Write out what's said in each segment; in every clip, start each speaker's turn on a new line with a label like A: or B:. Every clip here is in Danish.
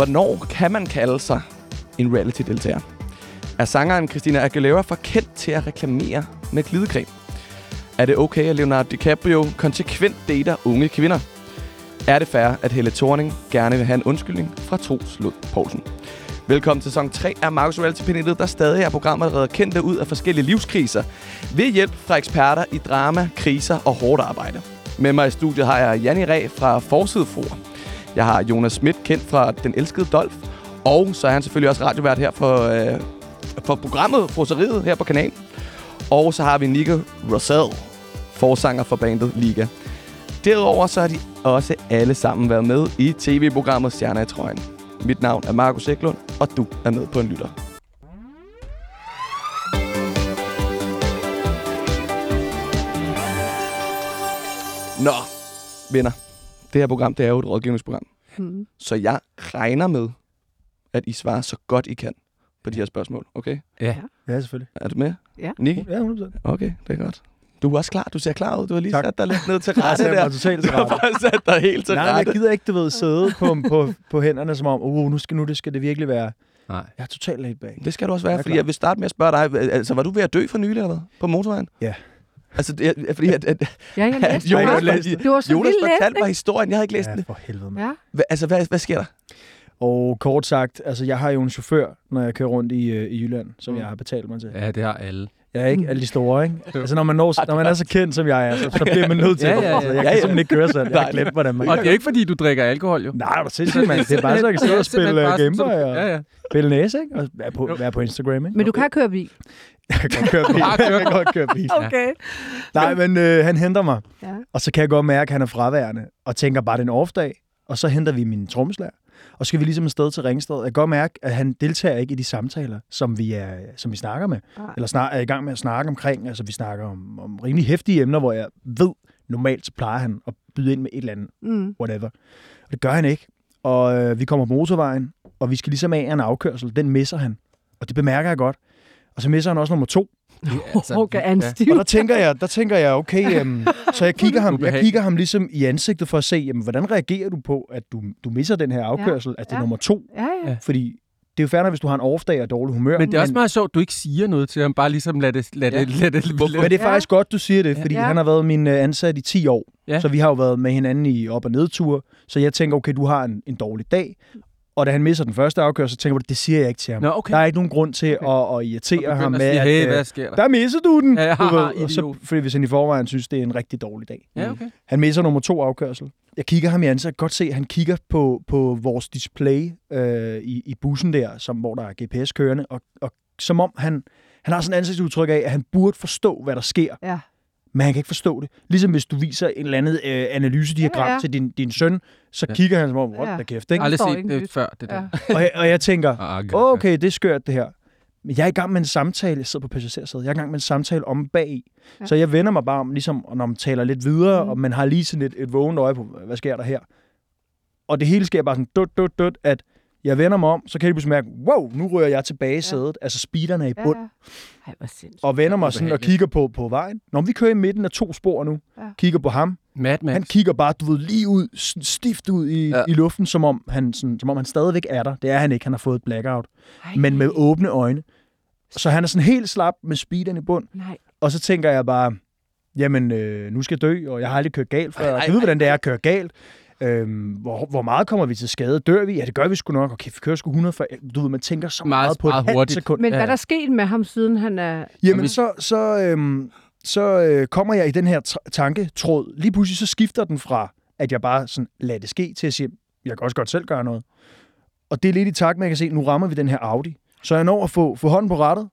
A: Hvornår kan man kalde sig en reality-deltager? Er sangeren Christina Aguilera for kendt til at reklamere med glidecreme? Er det okay, at Leonardo DiCaprio konsekvent dater unge kvinder? Er det fair, at Helle Thorning gerne vil have en undskyldning fra Troels Lund Poulsen? Velkommen til sæson 3 af Marcus Reality Panelet, der stadig er programmet, der redder kendte ud af forskellige livskriser ved hjælp fra eksperter i drama, kriser og hårdt arbejde. Med mig i studiet har jeg Janni Ræ fra Forsidefruer. Jeg har Jonas Schmidt, kendt fra Den Elskede Dolf. Og så er han selvfølgelig også radiovært her for, øh, for programmet Froseriet her på kanalen. Og så har vi Nico Rosell, forsanger for bandet Liga. Derudover så har de også alle sammen været med i tv-programmet Stjerner i trøjen. Mit navn er Markus Eklund, og du er med på en lytter. Nå, venner. Det her program, det er jo et rådgivningsprogram.
B: Mm.
A: Så jeg regner med, at I svarer så godt I kan på de her spørgsmål. Okay?
C: Ja.
B: Ja, selvfølgelig.
A: Er du med?
B: Ja.
A: Nicky?
B: Ja, 100%.
A: Okay, det er godt. Du er også klar. Du ser klar ud. Du har lige
B: Tak.
A: sat dig lidt ned til
B: Jeg
A: rette der.
B: mig totalt til
A: Du har
B: rette.
A: bare sat dig helt til
B: Nej, men jeg
A: rette.
B: gider ikke, du ved, sidde på, på, på hænderne som om, uh, nu skal, nu det skal det virkelig være.
C: Nej.
B: Jeg er totalt laid back.
A: Det skal du også være,
B: Jeg
A: fordi
B: klar.
A: jeg vil starte med at spørge dig. Altså, var du ved at dø for nylig, eller hvad? På motorvejen?
B: Ja.
A: Altså, det, er- fordi at, at,
D: Ja, jeg
A: at
D: læste
B: Jo,
D: det.
B: jeg
A: Jonas,
B: læste
D: Det var så
A: Jonas fortalte
D: læst,
A: mig historien. Jeg havde ikke læst
B: Ja,
A: den.
B: for helvede. Ja.
D: Ja.
A: Hva, altså, hvad, hvad sker der?
B: Og kort sagt, altså jeg har jo en chauffør, når jeg kører rundt i, øh, i Jylland, som
A: Mm.
B: jeg har betalt mig til.
C: Ja, det har alle.
B: Jeg er ikke alle de store, ikke? Altså når man, når, når man er så kendt, som jeg er, så, så bliver man nødt til
C: Ja,
B: det.
C: ja, ja.
B: Altså, jeg kan
A: ja.
B: simpelthen ikke køre sådan. Jeg har glemt, hvordan man
C: Og det er ikke, fordi du drikker alkohol, jo.
B: Nej, det er sindssygt, mand. Det er bare så, jeg kan sidde og spille uh, Gameboy og
C: Ja, ja.
B: spille næse, ikke? Og være på, være på Instagram, ikke?
D: Men du kan køre bil.
B: Jeg kan godt køre bil. Jeg kan godt køre bil.
D: Okay.
B: Nej, men øh, han henter mig,
D: Ja.
B: og så kan jeg godt mærke, at han er fraværende, og tænker bare, det er en off-dag, og så henter vi min trommeslager, og så skal vi ligesom afsted til Ringsted. Jeg kan godt mærke, at han deltager ikke i de samtaler, som vi, er, som vi snakker med,
D: Nej.
B: eller snak, er i gang med at snakke omkring. Altså, vi snakker om, om rimelig hæftige emner, hvor jeg ved, normalt så plejer han at byde ind med et eller andet,
D: Mm.
B: whatever. Og det gør han ikke. Og øh, vi kommer på motorvejen, og vi skal ligesom af en afkørsel. Den misser han, og det bemærker jeg godt. Og så misser han også nummer to.
C: Altså,
D: Okay, han
C: ja.
D: stiv?
B: Og der tænker jeg, der tænker jeg okay, øhm, så jeg kigger, ham, jeg kigger ham ligesom i ansigtet for at se, jamen, hvordan reagerer du på, at du, du misser den her afkørsel, at det er
D: ja.
B: nummer to?
D: Ja, ja.
B: Fordi det er jo færdigt, hvis du har en off-dag og dårlig humør.
C: Men det er også meget sjovt, at du ikke siger noget til ham. Bare ligesom lad det... Lad
A: Ja.
C: det, lad det,
A: Hvorfor?
B: men det er
D: Ja.
B: faktisk godt, du siger det, fordi
D: Ja.
B: han har været min øh, ansat i 10 år.
C: Ja.
B: Så vi har jo været med hinanden i op- og nedture. Så jeg tænker, okay, du har en, en dårlig dag. Og da han misser den første afkørsel, så tænker jeg, det siger jeg ikke til ham.
C: Nå, okay.
B: Der er ikke nogen grund til
C: Okay.
B: at, at irritere ham med,
C: at sige,
B: at
C: hey,
B: øh,
C: hvad sker der?
B: der misser du den.
C: Ja,
B: du ved. Og så, fordi hvis han i forvejen synes, det er en rigtig dårlig dag.
C: Ja, okay.
B: Han misser nummer to afkørsel. Jeg kigger ham i ansigtet. Jeg kan godt se, at han kigger på, på vores display øh, i, i bussen der, som, hvor der er GPS kørende, og, og som om han, han har sådan et ansigtsudtryk af, at han burde forstå, hvad der sker,
D: Ja.
B: Men han kan ikke forstå det. Ligesom hvis du viser en eller anden øh, analysediagram
D: Ja,
B: ja,
D: ja.
B: ja. til din, din søn, så
C: Ja.
B: kigger han som om,
D: ja.
B: da kæft, ikke?
C: Aldrig set
D: ikke
C: det før, det der.
D: Ja.
B: Og jeg, og jeg tænker,
C: Ah, okay.
B: okay, det er skørt det her. Men jeg er i gang med en samtale, jeg sidder på passagersædet, jeg er i gang med en samtale om bag
D: Ja.
B: Så jeg vender mig bare om, ligesom, når man taler lidt videre,
D: mm.
B: og man har lige sådan et, et vågent øje på, hvad sker der her? Og det hele sker bare sådan, dut, dut, dut, at jeg vender mig om, så kan jeg pludselig mærke, wow, nu rører jeg tilbage i sædet. Altså speederne er i
D: Ja,
B: bund.
D: ja. Ej, hvor sindssygt.
B: Og vender mig sådan og kigger på, på vejen. Når vi kører i midten af to spor nu,
D: Ja.
B: kigger på ham.
C: Mad Max.
B: Han kigger bare, du ved, lige ud, stift ud i,
A: Ja.
B: ja. i luften, som om, han, sådan, som om han stadigvæk er der. Det er han ikke, han har fået et blackout.
D: Ej.
B: Men med åbne øjne. Så han er sådan helt slap med speederen i bund.
D: Nej.
B: Og så tænker jeg bare, jamen, øh, nu skal jeg dø, og jeg har aldrig kørt galt før.
A: Ej,
B: Jeg
A: ej,
B: vide,
A: ej,
B: hvordan det er at køre galt. Øhm, hvor, hvor meget kommer vi til skade? Dør vi? Ja, det gør vi sgu nok. Okay, vi kører sgu 100 for... Du ved, man tænker så meget,
C: Meget-
B: på et
C: meget
B: halvt
C: hurtigt.
B: sekund.
D: Men
C: Ja.
D: hvad er der sket med ham, siden han er...
B: Jamen, så, så, øhm, så øh, kommer jeg i den her t- tanketråd. Lige pludselig så skifter den fra, at jeg bare sådan lader det ske, til at sige, jeg kan også godt selv gøre noget. Og det er lidt i takt med, at jeg kan se, nu rammer vi den her Audi. Så jeg når at få, få hånden på rattet,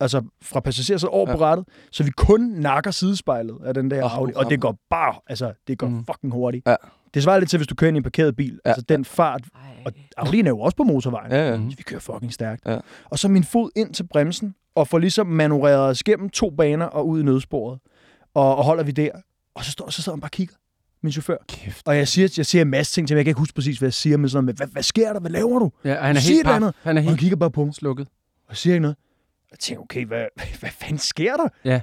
B: altså fra passagerer så over
A: Ja.
B: på rattet, så vi kun nakker sidespejlet af den der oh, Audi. Og det går bare, altså det går
C: Mm.
B: mm. fucking hurtigt.
A: Ja.
B: Det svarer lidt til, hvis du kører ind i en parkeret bil.
A: Ja.
B: Altså den fart,
D: Ej.
B: og Audi'en er jo også på motorvejen.
A: Ja, ja.
B: Så vi kører fucking stærkt.
A: Ja.
B: Og så min fod ind til bremsen, og får ligesom manøvreret os gennem to baner og ud i nødsporet. Og, og holder vi der. Og så, står, så sidder han bare og kigger, min chauffør.
C: Kæft.
B: Og jeg siger, jeg siger en masse ting til ham. Jeg kan ikke huske præcis, hvad jeg siger, men sådan noget med, hvad, hvad sker der? Hvad laver du?
C: Ja, og han er helt paf.
B: andet.
C: Han er
B: Og han
C: helt
B: kigger bare på mig,
C: slukket.
B: og siger ikke noget. Jeg tænker, okay, hvad, hvad, fanden sker der?
C: Ja.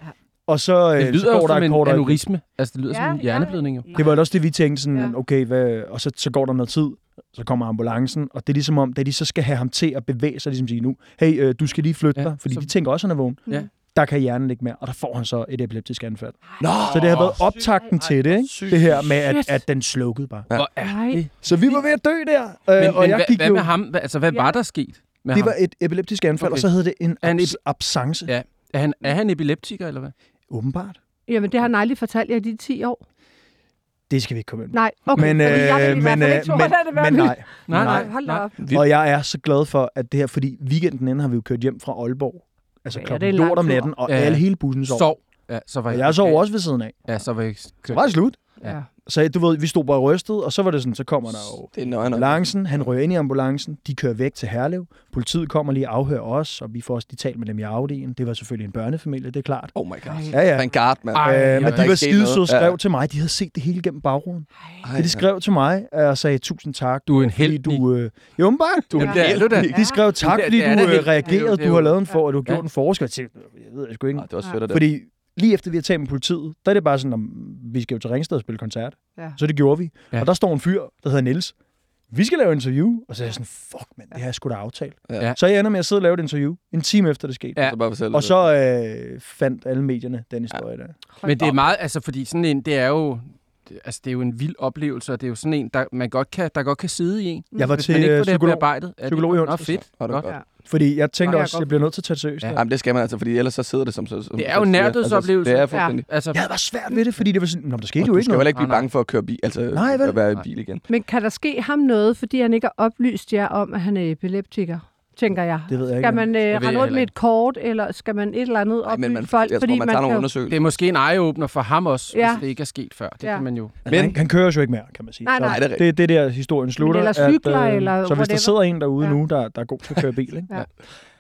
B: Og så,
C: Det
B: øh,
C: lyder
B: så går der
C: en
B: kort øjeblik.
C: aneurisme. Altså, det lyder som en hjerneblødning jo.
B: Det var også det, vi tænkte sådan,
D: Ja.
B: ja. okay, hvad, og så, så går der noget tid. Så kommer ambulancen, og det er ligesom om, da de så skal have ham til at bevæge sig, ligesom sige nu, hey, øh, du skal lige flytte
C: Ja,
B: dig, fordi
C: så-
B: de tænker også, at han er vågen.
C: Ja.
B: Der kan hjernen ikke mere, og der får han så et epileptisk anfald.
A: Nå,
B: Så det har været optakten til det, ikke?
A: sygt.
B: Det her med, at, at den slukkede bare.
C: Hvor er
D: Nej.
C: det?
B: Så vi var ved at dø der, øh,
C: Men,
B: og
C: men
B: jeg
C: hvad,
B: gik
C: hvad
B: jo...
C: med ham? Altså, hvad
D: Ja.
C: var der sket med
B: Det
C: ham?
B: var et epileptisk anfald,
C: Okay.
B: og så hed det en
C: Er han
B: abs- absence.
C: Ja. Er han, er han epileptiker, eller hvad?
B: Åbenbart.
D: Jamen, det har han aldrig fortalt jer i de 10 år.
B: Det skal vi ikke komme ind på.
D: Nej, okay.
B: Men,
D: jeg
B: øh, men, øh, men, men
D: min-
B: nej.
C: Nej,
B: Nej,
D: Hold da op.
B: Og jeg er så glad for, at det her, fordi weekenden inden har vi jo kørt hjem fra Aalborg. Altså
D: Ja,
B: klokken
D: en
B: lort om natten, og
C: Ja.
B: alle hele bussen sov.
C: Sov. Ja, så var
B: Og jeg sov også ved siden af.
C: Ja, så var jeg
B: Så var det slut.
C: Ja.
B: Så du ved, vi stod bare rystet, og så var det sådan, så kommer der jo
A: Det er
B: ambulancen, han rører ind i ambulancen, de kører væk til Herlev, politiet kommer lige og afhører os, og vi får også de talt med dem i Audien. Det var selvfølgelig en børnefamilie, det er klart.
A: Oh my god.
B: Ja, ja.
A: Thank God, mand.
C: Ej,
B: Øh,
C: ja,
B: men de var
A: ikke sket
B: skide søde
A: noget.
B: skrev
A: Ja.
B: til mig. De havde set det hele gennem bagruden.
A: Ej,
B: de skrev til mig og sagde tusind tak.
C: Du er en helt,
B: du... Øh, jo, bare, du
C: Ja, er du da.
B: De skrev tak, fordi du øh, reagerede,
C: er
B: du har lavet en for, at du har
C: Ja.
B: gjort en forskel. Jeg ved jeg sgu ikke.
A: Det var sødt af.
B: Fordi lige efter vi har talt med politiet, der er det bare sådan, om vi skal jo til Ringsted og spille koncert.
D: Ja.
B: Så det gjorde vi.
C: Ja.
B: Og der står en fyr, der hedder Niels. Vi skal lave et interview. Og så er jeg sådan, fuck mand, det har jeg sgu da aftalt.
A: Ja.
C: Ja.
B: Så jeg ender med at sidde og lave et interview, en time efter det skete.
C: Ja.
A: Så bare fortæl
B: Og så øh, fandt alle medierne den historie der.
C: Men det er meget, altså fordi sådan en, det er jo, det, altså det er jo en vild oplevelse, og det er jo sådan en, der, man godt kan, der godt kan sidde i en.
B: Jeg var
C: Hvis
B: til
C: man ikke
B: øh,
C: får det
B: psykolog,
C: bearbejdet. Er
B: psykolog i onsdags.
C: fedt.
A: Var det
C: Godt.
A: godt.
D: Ja.
B: fordi jeg tænkte
D: Nå, jeg
B: også,
D: går-
B: jeg bliver nødt til at tage det seriøst.
C: Ja.
B: Ja.
A: Jamen, det skal man altså, fordi ellers så sidder det som... som som
C: Det er jo nærdødsoplevelse.
A: Altså, det er fuldstændig.
C: Altså,
B: Jeg havde bare svært ved det, fordi det var sådan, Nå, der skete
A: Og
B: jo
A: du
B: ikke
A: skal jo
B: noget.
A: heller ikke blive
C: Nej,
A: bange for at køre bil, altså
B: Nej, vel?
A: at være i bil igen.
D: Men kan der ske ham noget, fordi han ikke har oplyst jer om, at han er epileptiker? Tænker jeg.
B: Det ved jeg ikke.
D: Skal man øh, rende rundt med et kort, eller skal man et eller andet oplyse
A: men man,
D: folk?
A: jeg tror, man tager nogle undersøgelser.
C: det er måske en eye-opener for ham også,
D: Ja.
C: hvis det ikke er sket før. Det
D: Ja.
C: kan man jo.
B: Men,
A: Men-
B: han, han kører jo ikke mere, kan man sige.
D: Nej,
B: Så
D: nej.
A: Nej, det er
B: det, det er der, historien slutter.
D: eller cykler,
B: at, øh,
D: eller
B: Så hvis der
D: whatever.
B: sidder en derude
D: Ja.
B: nu, der, der er god til at køre bil, ikke?
D: Ja.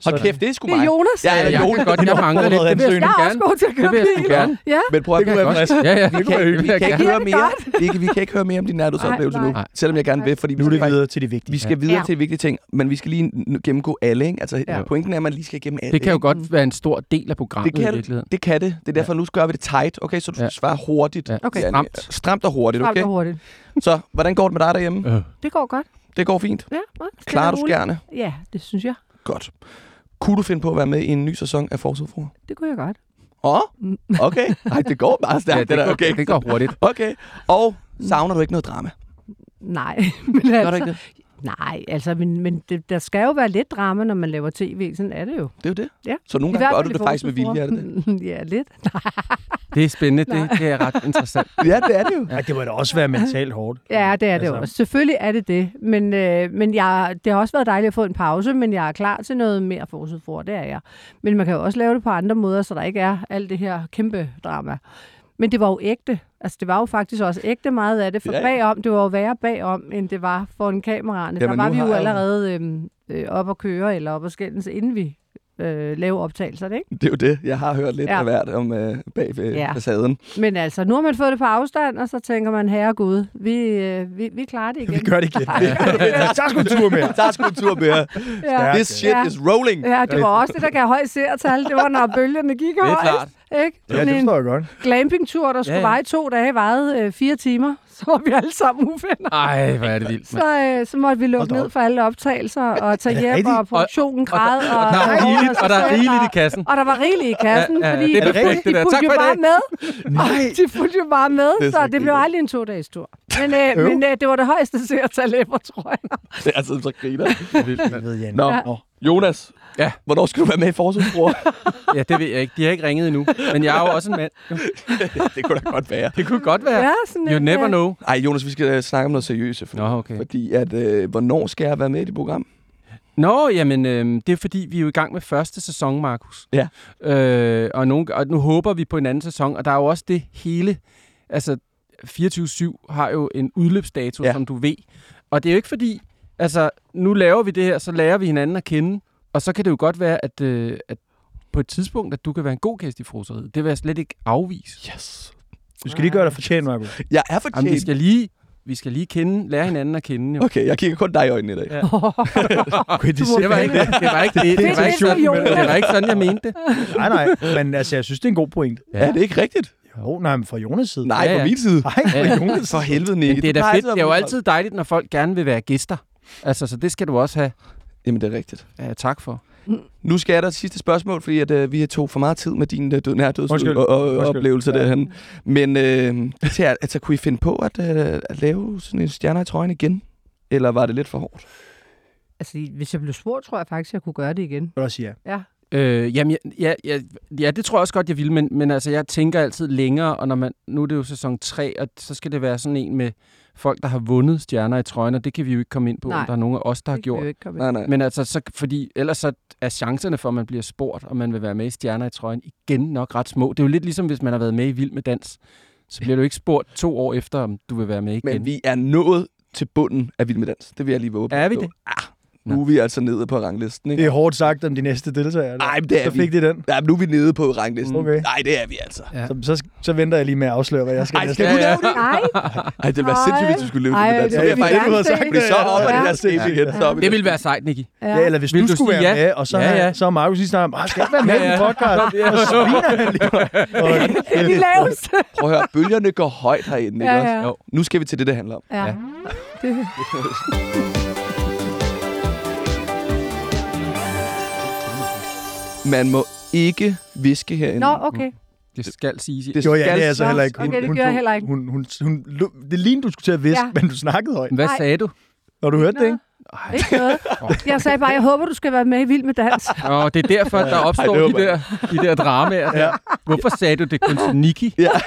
A: Hold kæft, det er sgu
D: Det er
A: mig.
D: Jonas.
A: Ja, ja,
C: jeg
A: Jonas.
C: godt, jeg mangler lidt. Det vil jeg
B: Jeg
D: Jeg er også god til at køre
C: Det vil jeg
D: bil.
C: gerne.
D: Ja,
A: Men prøv at høre,
C: Godt. Ja, ja.
A: Vi kan ikke
C: gerne.
A: høre mere. Vi kan, vi kan ikke høre mere om din nærdødsoplevelse nu, selvom jeg gerne vil, fordi
B: Nu
A: vi
B: er det videre til det vigtige.
A: vi skal videre til vigtige ting, men vi skal lige gennemgå alle, ikke? Altså, pointen er, at man lige skal igennem alle.
C: Det kan jo godt være en stor del af programmet
A: Det kan
C: i
A: det.
C: virkeligheden.
A: Det kan det. Det er derfor, nu gør vi det tight, okay? Så du skal svare hurtigt.
D: Okay.
C: Stramt.
A: Stramt og hurtigt, okay?
D: og hurtigt.
A: Så, hvordan går det med dig derhjemme?
C: Øh.
D: Det går godt.
A: Det går fint.
D: Ja,
A: Klarer du skærne?
D: Ja, det synes jeg.
A: Godt. Kunne du finde på at være med i en ny sæson af Forsøgfruer?
D: Det kunne jeg godt.
A: Åh,
D: Mm.
A: okay. Ej, det går meget stærkt,
C: Ja,
A: det,
C: det,
A: der.
C: går,
A: Okay.
C: det går hurtigt.
A: Okay. Og savner du ikke noget drama?
D: Nej, men
A: Gør
D: altså,
A: du ikke det?
D: Nej, altså, men, men det, der skal jo være lidt drama, når man laver tv. Sådan er det jo.
A: Det er jo det.
D: Ja.
A: Så nogle gange gør du det faktisk med vilje, er det det?
D: ja, lidt.
C: Det er spændende. Det, det er ret interessant.
A: Ja, det er det jo.
B: Ja, det må da også være mentalt hårdt.
D: Ja, det er det
B: Altså-
D: også. Selvfølgelig er det det. Men, øh, men jeg, det har også været dejligt at få en pause, men jeg er klar til noget mere forsøg for, det er jeg. Men man kan jo også lave det på andre måder, så der ikke er alt det her kæmpe drama. Men det var jo ægte. Altså, det var jo faktisk også ægte meget af det. For
A: Ja,
D: ja, bagom, det var jo værre bagom, end det var foran kameraerne.
A: Jamen,
D: der var vi jo allerede øhm, øh, op at køre, eller op at skændes, inden vi øh, lavede optagelserne, ikke?
A: Det er jo det. Jeg har hørt lidt
D: Ja.
A: af hvert om øh, bag ved
D: Ja.
A: facaden.
D: Men altså, nu har man fået det på afstand, og så tænker man, herre Gud, vi, øh, vi, vi klarer det igen.
B: Vi gør det igen. Så sgu en tur med.
A: Der er sgu en tur mere.
D: ja.
A: This shit
D: Ja.
A: is rolling.
D: Ja, det var også det, der gav høj seertal. Det var, når bølgerne gik
C: er
D: højt.
C: klart.
D: Ikke?
B: Ja, det
D: en
B: forstår jeg godt.
D: glampingtur, der skulle
C: Ja,
D: ja, i to dage, varede øh, fire timer. Så var vi alle sammen uvenner.
C: Ej, hvor er det vildt.
D: Så, øh, så måtte vi lukke ned for alle optagelser og tage hjem,
B: rigtigt?
D: og produktionen græd. Og,
C: Og der er
D: og,
C: rigeligt, og der er rigeligt i kassen.
D: og der var rigeligt i kassen,
C: Ja, ja,
D: fordi
C: det er
D: de, de
C: der.
D: fulgte
C: Tak
D: jo bare med.
B: Nej.
D: De fulgte jo bare med,
A: Det
D: så,
A: så
D: det blev aldrig en to-dages tur. Men, øh,
B: Øv.
D: men øh, det var det højeste seertal ever, tror jeg.
A: Det er altså så griner.
B: Jeg ved, Jan.
A: Nå,
D: Ja.
A: Jonas.
C: Ja.
A: Hvornår skal du være med i Forsøgsbror?
C: Ja, det ved jeg ikke. De har ikke ringet endnu. Men jeg er jo også en mand.
A: det kunne da godt være.
C: Det kunne godt være.
D: Ja, sådan
C: You never
D: øh,
C: know.
A: Ej, Jonas, vi skal øh, snakke om noget seriøst. selvfølgelig.
C: Nå, okay.
A: Fordi at, øh, hvornår skal jeg være med i det program?
C: Nå, jamen, øh, det er fordi, vi er jo i gang med første sæson, Markus.
A: Ja.
C: Øh, og, nogle, og nu håber vi på en anden sæson, og der er jo også det hele... Altså, 24-7 har jo en udløbsdato,
A: ja.
C: som du ved. Og det er jo ikke fordi... Altså, nu laver vi det her, så lærer vi hinanden at kende. Og så kan det jo godt være, at, øh, at på et tidspunkt, at du kan være en god gæst i froseriet. Det vil jeg slet ikke afvise.
A: Yes.
B: Du skal lige gøre dig fortjent, Markus.
A: Jeg er
C: Jamen, vi
A: fortjent.
C: skal lige, vi skal lige kende, lære hinanden at kende. Jo.
A: Okay, jeg kigger kun dig i øjnene i dag.
C: Ja.
B: Det,
C: Det var ikke det. Det var ikke det. Det var ikke sådan, det var ikke sådan jeg mente det.
B: Nej, nej. Men altså, jeg synes, det er en god point.
A: Ja. Er det ikke rigtigt?
B: Jo, nej, men fra Jonas side.
A: Nej,
C: Ja,
A: på
C: ja.
A: min side.
B: Nej, fra
C: Ja.
B: Jonas
A: For helvede, Nicky.
C: Men det er da fedt. Det er jo altid dejligt, når folk gerne vil være gæster. Altså, så det skal du også have.
A: Jamen, det er rigtigt.
C: Ja, tak for.
A: Nu skal jeg da et sidste spørgsmål, fordi at, øh, vi har tog for meget tid med din øh, død, nærdødsoplevelse ja.
B: Ja.
A: derhen. Men øh, til, at- altså, kunne I finde på at, øh, at lave sådan en stjerner i trøjen igen? Eller var det lidt for hårdt?
D: Altså, hvis jeg blev spurgt, tror jeg faktisk, jeg kunne gøre det igen.
B: Vil du også sige ja?
C: Øh, jamen, ja, ja, ja, ja, det tror jeg også godt, jeg vil, men, men altså, jeg tænker altid længere, og når man, nu er det jo sæson 3, og så skal det være sådan en med folk, der har vundet stjerner i trøjen, og det kan vi jo ikke komme ind på,
D: Nej.
C: om der er nogen af os, der har gjort.
D: jo ikke komme
A: Nej, nej.
C: Men altså, så, fordi ellers så er chancerne for, at man bliver spurgt, og man vil være med i Stjerner i trøjen, igen nok ret små. Det er jo lidt ligesom, hvis man har været med i Vild med Dans. Så bliver du ikke spurgt to år efter, om du vil være med igen.
A: Men vi er nået til bunden af Vild med Dans. Det vil jeg lige våge på.
C: Er vi det?
A: Ah, nu er vi altså nede på ranglisten,
B: Det
A: ikke?
B: er hårdt sagt om de næste deltagere.
A: Ej, men det er
B: Så fik
A: vi.
B: de den.
A: Ja, men nu er vi nede på ranglisten.
B: Okay.
A: Nej, det er vi altså.
C: Ja.
B: Så, så, så venter jeg lige med at afsløre, hvad jeg skal
A: Ej,
B: næste.
A: skal du lave det?
D: Nej,
A: Ej, det ville være
D: Ej.
A: sindssygt, hvis du skulle leve
D: Ej.
A: Så
B: det
A: vil jeg faktisk
B: gerne
A: ikke
B: se.
A: blive så op det her skæb igen. Så
C: Det ville være sejt, Nicky.
B: Ja, eller hvis du, skulle være med, og så, så Markus lige snart, "Ah, skal jeg ikke være med i podcast?
C: Ja.
B: Og så sviner han lige.
D: De laveste.
A: Prøv at høre, bølgerne går højt herinde, ikke også? Nu skal vi til det, det handler om.
D: Ja.
A: Man må ikke viske herinde.
D: Nå, okay.
C: Det skal siges.
A: Det
C: Det...
B: Jo, ja,
A: skal
B: det er altså heller ikke.
D: okay, det gør jeg heller ikke.
B: Hun, hun, hun, hun, det lignede, du skulle til at viske,
D: Ja.
B: men du snakkede højt.
C: Hvad sagde du?
B: Har du hørt det, ikke?
C: Ej.
D: Ikke noget. Jeg sagde bare, jeg håber, du skal være med i Vild med Dans.
C: Nå, det er derfor, der opstår
A: Ej,
C: de, der, de der dramaer.
B: Ja.
C: Hvorfor sagde du det kun til Nicky?
A: Ja.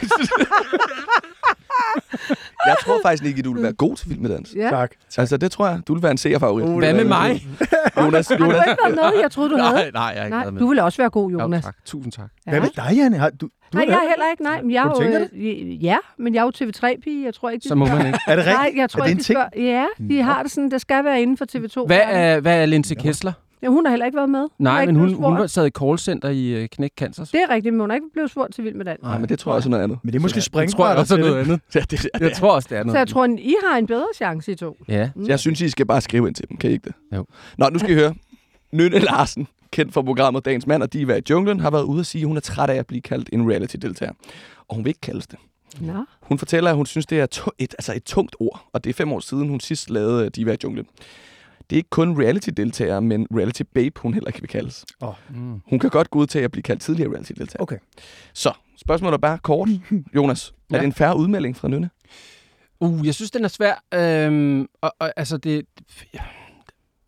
A: jeg tror faktisk ikke, du vil være god til Vild med Dans.
D: Ja.
B: Tak.
A: Altså, det tror jeg. Du vil være en seerfavorit.
B: Uh,
C: Hvad med mig?
A: Jonas,
D: Har du
A: Jonas.
D: ikke været med? Jeg troede, du havde.
C: Nej, nej, jeg er ikke
D: Nej,
C: med.
D: du vil også være god,
C: Jo,
D: Jonas.
C: tak. Tusind tak.
B: Hvad med dig, Janne? Har, du, du
D: Nej, jeg er heller ikke. Nej, men jeg er jo... øh, Ja, men jeg er jo TV3-pige. Jeg tror ikke, de
C: Så må man ikke.
B: Er det
D: Nej,
B: rigtigt?
D: jeg tror
B: er det
D: ikke,
B: en
D: de spørger. Ja, de har det sådan, det skal være inden for TV2.
C: Hvad er, hvad er Linse Kessler?
D: Ja, hun har heller ikke været med. Hun
C: Nej,
D: ikke
C: men hun, hun var sad i callcenter i uh, Knæk Cancer.
D: Det er rigtigt, men hun er ikke blevet spurgt til Vild med Dans.
A: Nej, men det tror jeg også er noget andet.
B: Men det er måske
C: Det tror jeg også er noget
B: det.
C: andet.
A: Ja, det,
C: Jeg tror også, det er
D: Så
C: noget
D: jeg tror, I har en bedre chance, I to.
C: Ja.
A: Jeg synes, I skal bare skrive ind til dem. Kan I ikke det?
C: Jo.
A: Nå, nu skal I høre. Nynne Larsen, kendt fra programmet Dagens Mand og Diva i Junglen, har været ude at sige, at hun er træt af at blive kaldt en reality-deltager. Og hun vil ikke kaldes det.
D: Nå.
A: Hun fortæller, at hun synes, det er et, altså et tungt ord, og det er fem år siden, hun sidst lavede øh, Diva i Junglen. Det er ikke kun reality-deltager, men reality-babe, hun heller ikke vil kaldes.
C: Mm.
A: Hun kan godt godtage at blive kaldt tidligere reality-deltager.
B: Okay.
A: Så, spørgsmålet er bare kort. Jonas, er
C: Ja.
A: det en færre udmelding fra Nynne?
C: Uh, jeg synes, den er svær. Øhm, og, og, altså, det,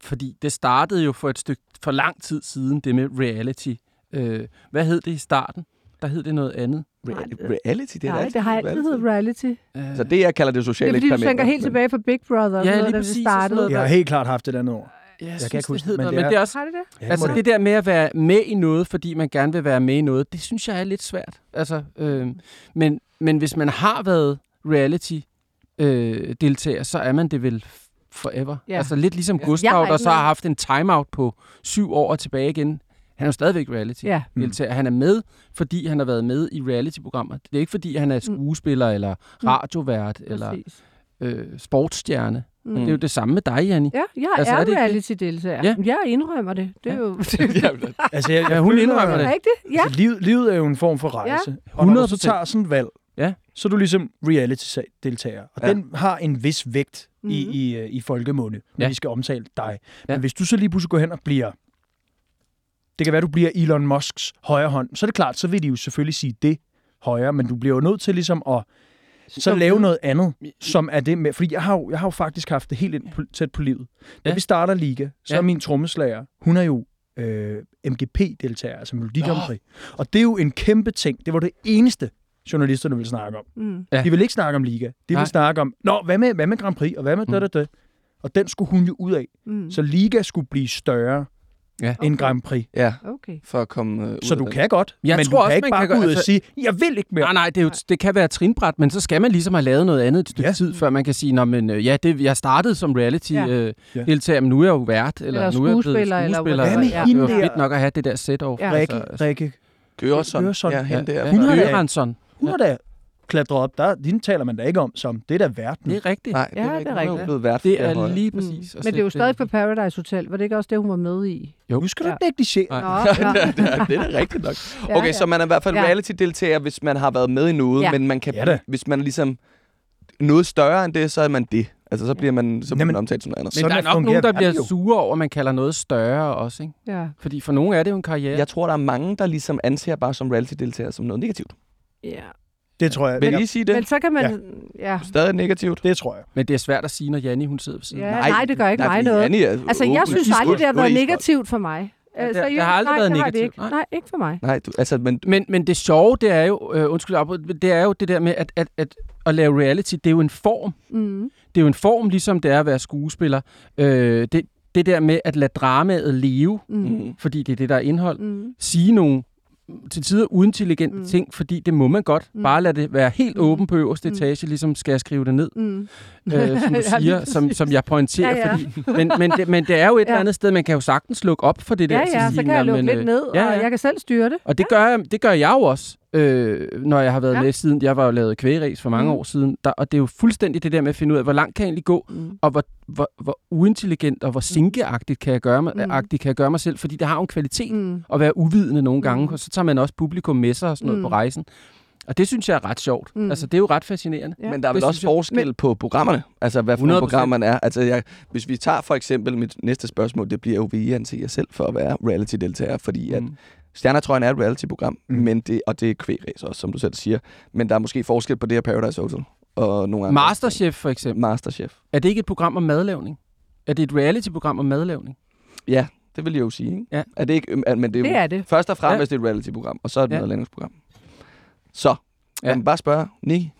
C: fordi det startede jo for et stykke for lang tid siden, det med reality. Øh, hvad hed det i starten? Der hed det noget andet.
A: Re-
D: det-
A: reality, det er
D: Nej, det har altid heddet reality.
C: Øh,
A: Så det, jeg kalder det
D: Det
A: sociale
D: er fordi, du tænker helt tilbage fra Big Brother,
C: Ja,
D: ja,
C: lige
D: da
C: sådan
D: startede.
B: Jeg har helt klart haft et andet ord.
C: jeg,
B: kan
C: synes,
B: ikke huske
C: det hed
B: det, men det
C: men det er også
D: Har det det?
B: Ja,
C: Altså det der med at være med i noget, fordi man gerne vil være med i noget, det synes jeg er lidt svært. Altså, øh, men, men hvis man har været reality-deltager, så er man det vel forever.
D: Ja.
C: Altså lidt ligesom
D: Ja.
C: Gustav,
D: Jeg
C: der
D: ikke
C: så har haft en timeout på syv år og tilbage igen. Han er jo stadigvæk reality-deltager.
D: Ja.
C: Han er med, fordi han har været med i reality-programmer. Det er ikke, fordi han er skuespiller, eller radiovært, eller
D: Præcis.
C: øh, sportsstjerne.
D: Mm.
C: Det er jo det samme med dig, Janni.
D: Ja, jeg
C: Altså,
D: altså,
C: er
D: er,
C: det ikke det?
D: reality-deltager.
C: Ja.
D: Jeg indrømmer det. Det er
C: Ja.
D: jo...
B: Altså, jeg,
C: Ja, hun indrømmer det.
D: Er ikke det? Ja.
B: Altså, livet, livet er jo en form for rejse. Ja. Og når du så
C: 100%.
B: tager sådan et valg,
C: Ja.
B: så er du ligesom reality-deltager. Og
A: Ja.
B: den har en vis vægt mm. i,
D: Mhm.
B: i, øh, i folkemunde, når
C: Ja.
B: vi skal omtale dig.
C: Ja.
B: Men hvis du så lige pludselig går hen og bliver... Det kan være, du bliver Elon Musks højre hånd. Så er det klart, så vil de jo selvfølgelig sige det højre, men du bliver jo nødt til ligesom at så lave noget andet, som er det med... Fordi jeg har jo, jeg har jo faktisk haft det helt ind på, tæt på livet. Da
C: Ja.
B: vi starter Liga, så
C: Ja.
B: er min trommeslager, hun er jo øh, MGP-deltager, altså Melodi Grand Prix. Og det er jo en kæmpe ting. Det var det eneste, journalisterne ville snakke om.
D: Mm.
C: Ja.
B: De vil ikke snakke om Liga. De
C: Nej.
B: vil snakke om, nå, hvad med, hvad med Grand Prix, og hvad med
C: Mm.
B: det, det, det. Og den skulle hun jo ud af.
D: Mm.
B: Så Liga skulle blive større
C: Ja.
B: end Grand Prix.
A: Ja,
D: Okay.
A: for at komme øh, ud
B: Så du
A: den.
B: kan godt,
C: Jeg
B: men
C: tror
B: du kan
C: også,
B: ikke
C: man
B: bare
C: kan
B: gå ud og
C: altså-
B: sige, jeg vil ikke mere.
C: Nej, nej, det, er jo, det kan være trinbræt, men så skal man ligesom have lavet noget andet et stykke ja.
B: Ja.
C: tid, før man kan sige, Nå, men øh, ja, det, jeg startede som
D: Ja.
C: reality-deltager,
B: Ja.
C: øh, deltager, men nu er jeg jo vært, eller,
D: Eller
C: nu er jeg blevet
D: skuespiller, eller
C: skuespiller.
B: Hvad med
D: Ja.
C: Det var
B: der?
C: fedt nok at have det der set-off.
D: Ja.
B: Rikke, Rikke,
C: altså,
A: Gøresson.
B: Gøresson.
A: Ja, hende der.
B: Hun
C: Gøransson.
B: hun har da klatret op, der, hende taler man da ikke om som, det er da verden.
C: Det er rigtigt.
A: Nej,
D: Ja, det er
A: Hun er jo
D: rigtigt.
A: blevet vært
C: Det er
A: højere.
C: lige
D: Mm.
C: præcis. at
D: Men det er jo stadig på Paradise Hotel. Var det ikke også det, hun var med i?
C: Jo.
B: Nu skal du
D: Ja.
B: ikke negligere.
D: Nå, ja.
A: det, er, det er rigtigt nok.
D: Ja,
A: Okay,
D: ja.
A: så man er i hvert fald
D: Ja.
A: reality-deltager, hvis man har været med i noget,
D: Ja.
A: men man kan,
B: Ja da.
A: hvis man ligesom noget større end det, så er man det. Altså, så bliver man, så bliver
B: Jamen,
A: man omtalt som noget andet.
C: Men
B: Sådan
C: der er nok nogen, der bliver sure over, at man kalder noget større også, ikke?
D: ja.
C: Fordi for nogen er det jo en karriere.
A: Jeg tror, der er mange, der ligesom anser bare som reality-deltager som noget negativt.
D: ja.
B: Det tror jeg.
A: Vil
B: Ja,
A: I sige det?
D: Men så kan man... Ja.
A: Stadig negativt?
B: det tror jeg.
C: Men det er svært at sige, når Janni hun sidder ved siden.
D: Ja, nej, det gør ikke mig
A: fordi
D: noget.
A: Annie er
D: Altså, jeg synes aldrig, det har
A: er
D: været negativt for mig.
C: Ja,
D: Øh,
C: det- det
D: seriøst,
C: har aldrig
D: nej,
C: været
D: det har det
C: negativt.
D: Ikke.
C: Nej.
D: Nej, ikke for mig.
A: Nej, du, altså, men
C: Men, men det sjove, det er jo, øh, undskyld, det er jo det der med, at, at, at, at lave reality, det er jo en form.
D: Mm.
C: Det er jo en form, ligesom det er at være skuespiller. Øh, det, det der med at lade dramaet leve,
D: Mm.
A: mm,
C: fordi det er det, der er indhold.
D: Mm.
C: Sige nogle til tider uintelligente
D: Mm.
C: ting, fordi det må man godt.
D: Mm.
C: Bare lade det være helt
D: Mm.
C: åben på øverste
D: Mm.
C: etage, ligesom skal jeg skrive det ned,
D: Mm.
C: øh, som du
D: Ja,
C: siger, som, som jeg pointerer.
D: Ja, ja.
C: Fordi, men, men, det, men det er jo et
D: Ja.
C: eller andet sted, man kan jo sagtens lukke op for det der.
D: Ja, ja, så
C: sige,
D: kan jeg
C: "Nå,
D: lukke
C: men,
D: lidt
C: øh,
D: ned,
C: ja,
D: og
C: ja.
D: jeg kan selv styre det.
C: Og det gør, jeg, det gør jeg jo også, øh, når jeg har været
D: Ja.
C: med siden. Jeg var jo lavet kvægeræs for mange
D: Mm.
C: år siden. Der, og det er jo fuldstændig det der med at finde ud af, hvor langt kan jeg egentlig gå,
D: Mm.
C: og hvor, hvor, hvor uintelligent og hvor sinkeagtigt kan jeg gøre mig,
D: Mm.
C: mm. kan jeg gøre mig selv. Fordi det har jo en kvalitet
D: Mm.
C: at være uvidende nogle gange.
D: Mm.
C: Og så tager man også publikum med sig og sådan noget
D: Mm.
C: på rejsen. Og det synes jeg er ret sjovt.
D: Mm.
C: Mm. Altså, det er jo ret fascinerende.
D: Ja.
A: Men der er
C: Det
A: vel også
C: synes jeg-
A: forskel men... på programmerne. Altså, hvad for nogle
C: 100%.
A: programmer man er. Altså, jeg, hvis vi tager for eksempel mit næste spørgsmål, det bliver jo, vil I anse jer selv for at være reality-deltager? Fordi at
C: Mm.
A: Stjernetrøjen er et reality-program,
B: Mm.
A: men det, og det er kvægræs også, som du selv siger. Men der er måske forskel på det her Paradise Hotel og nogle andre.
C: Masterchef for eksempel.
A: Masterchef.
C: Er det ikke et program om madlavning? Er det et reality-program om madlavning?
A: Ja, det vil jeg jo sige. Ikke?
C: Ja.
A: Er det ikke, øh, men det er,
D: Det er det.
A: først og fremmest et reality-program, og så er det et
C: Ja.
A: madlavningsprogram. Så,
C: Ja.
A: ja. jeg bare spørge, Ni,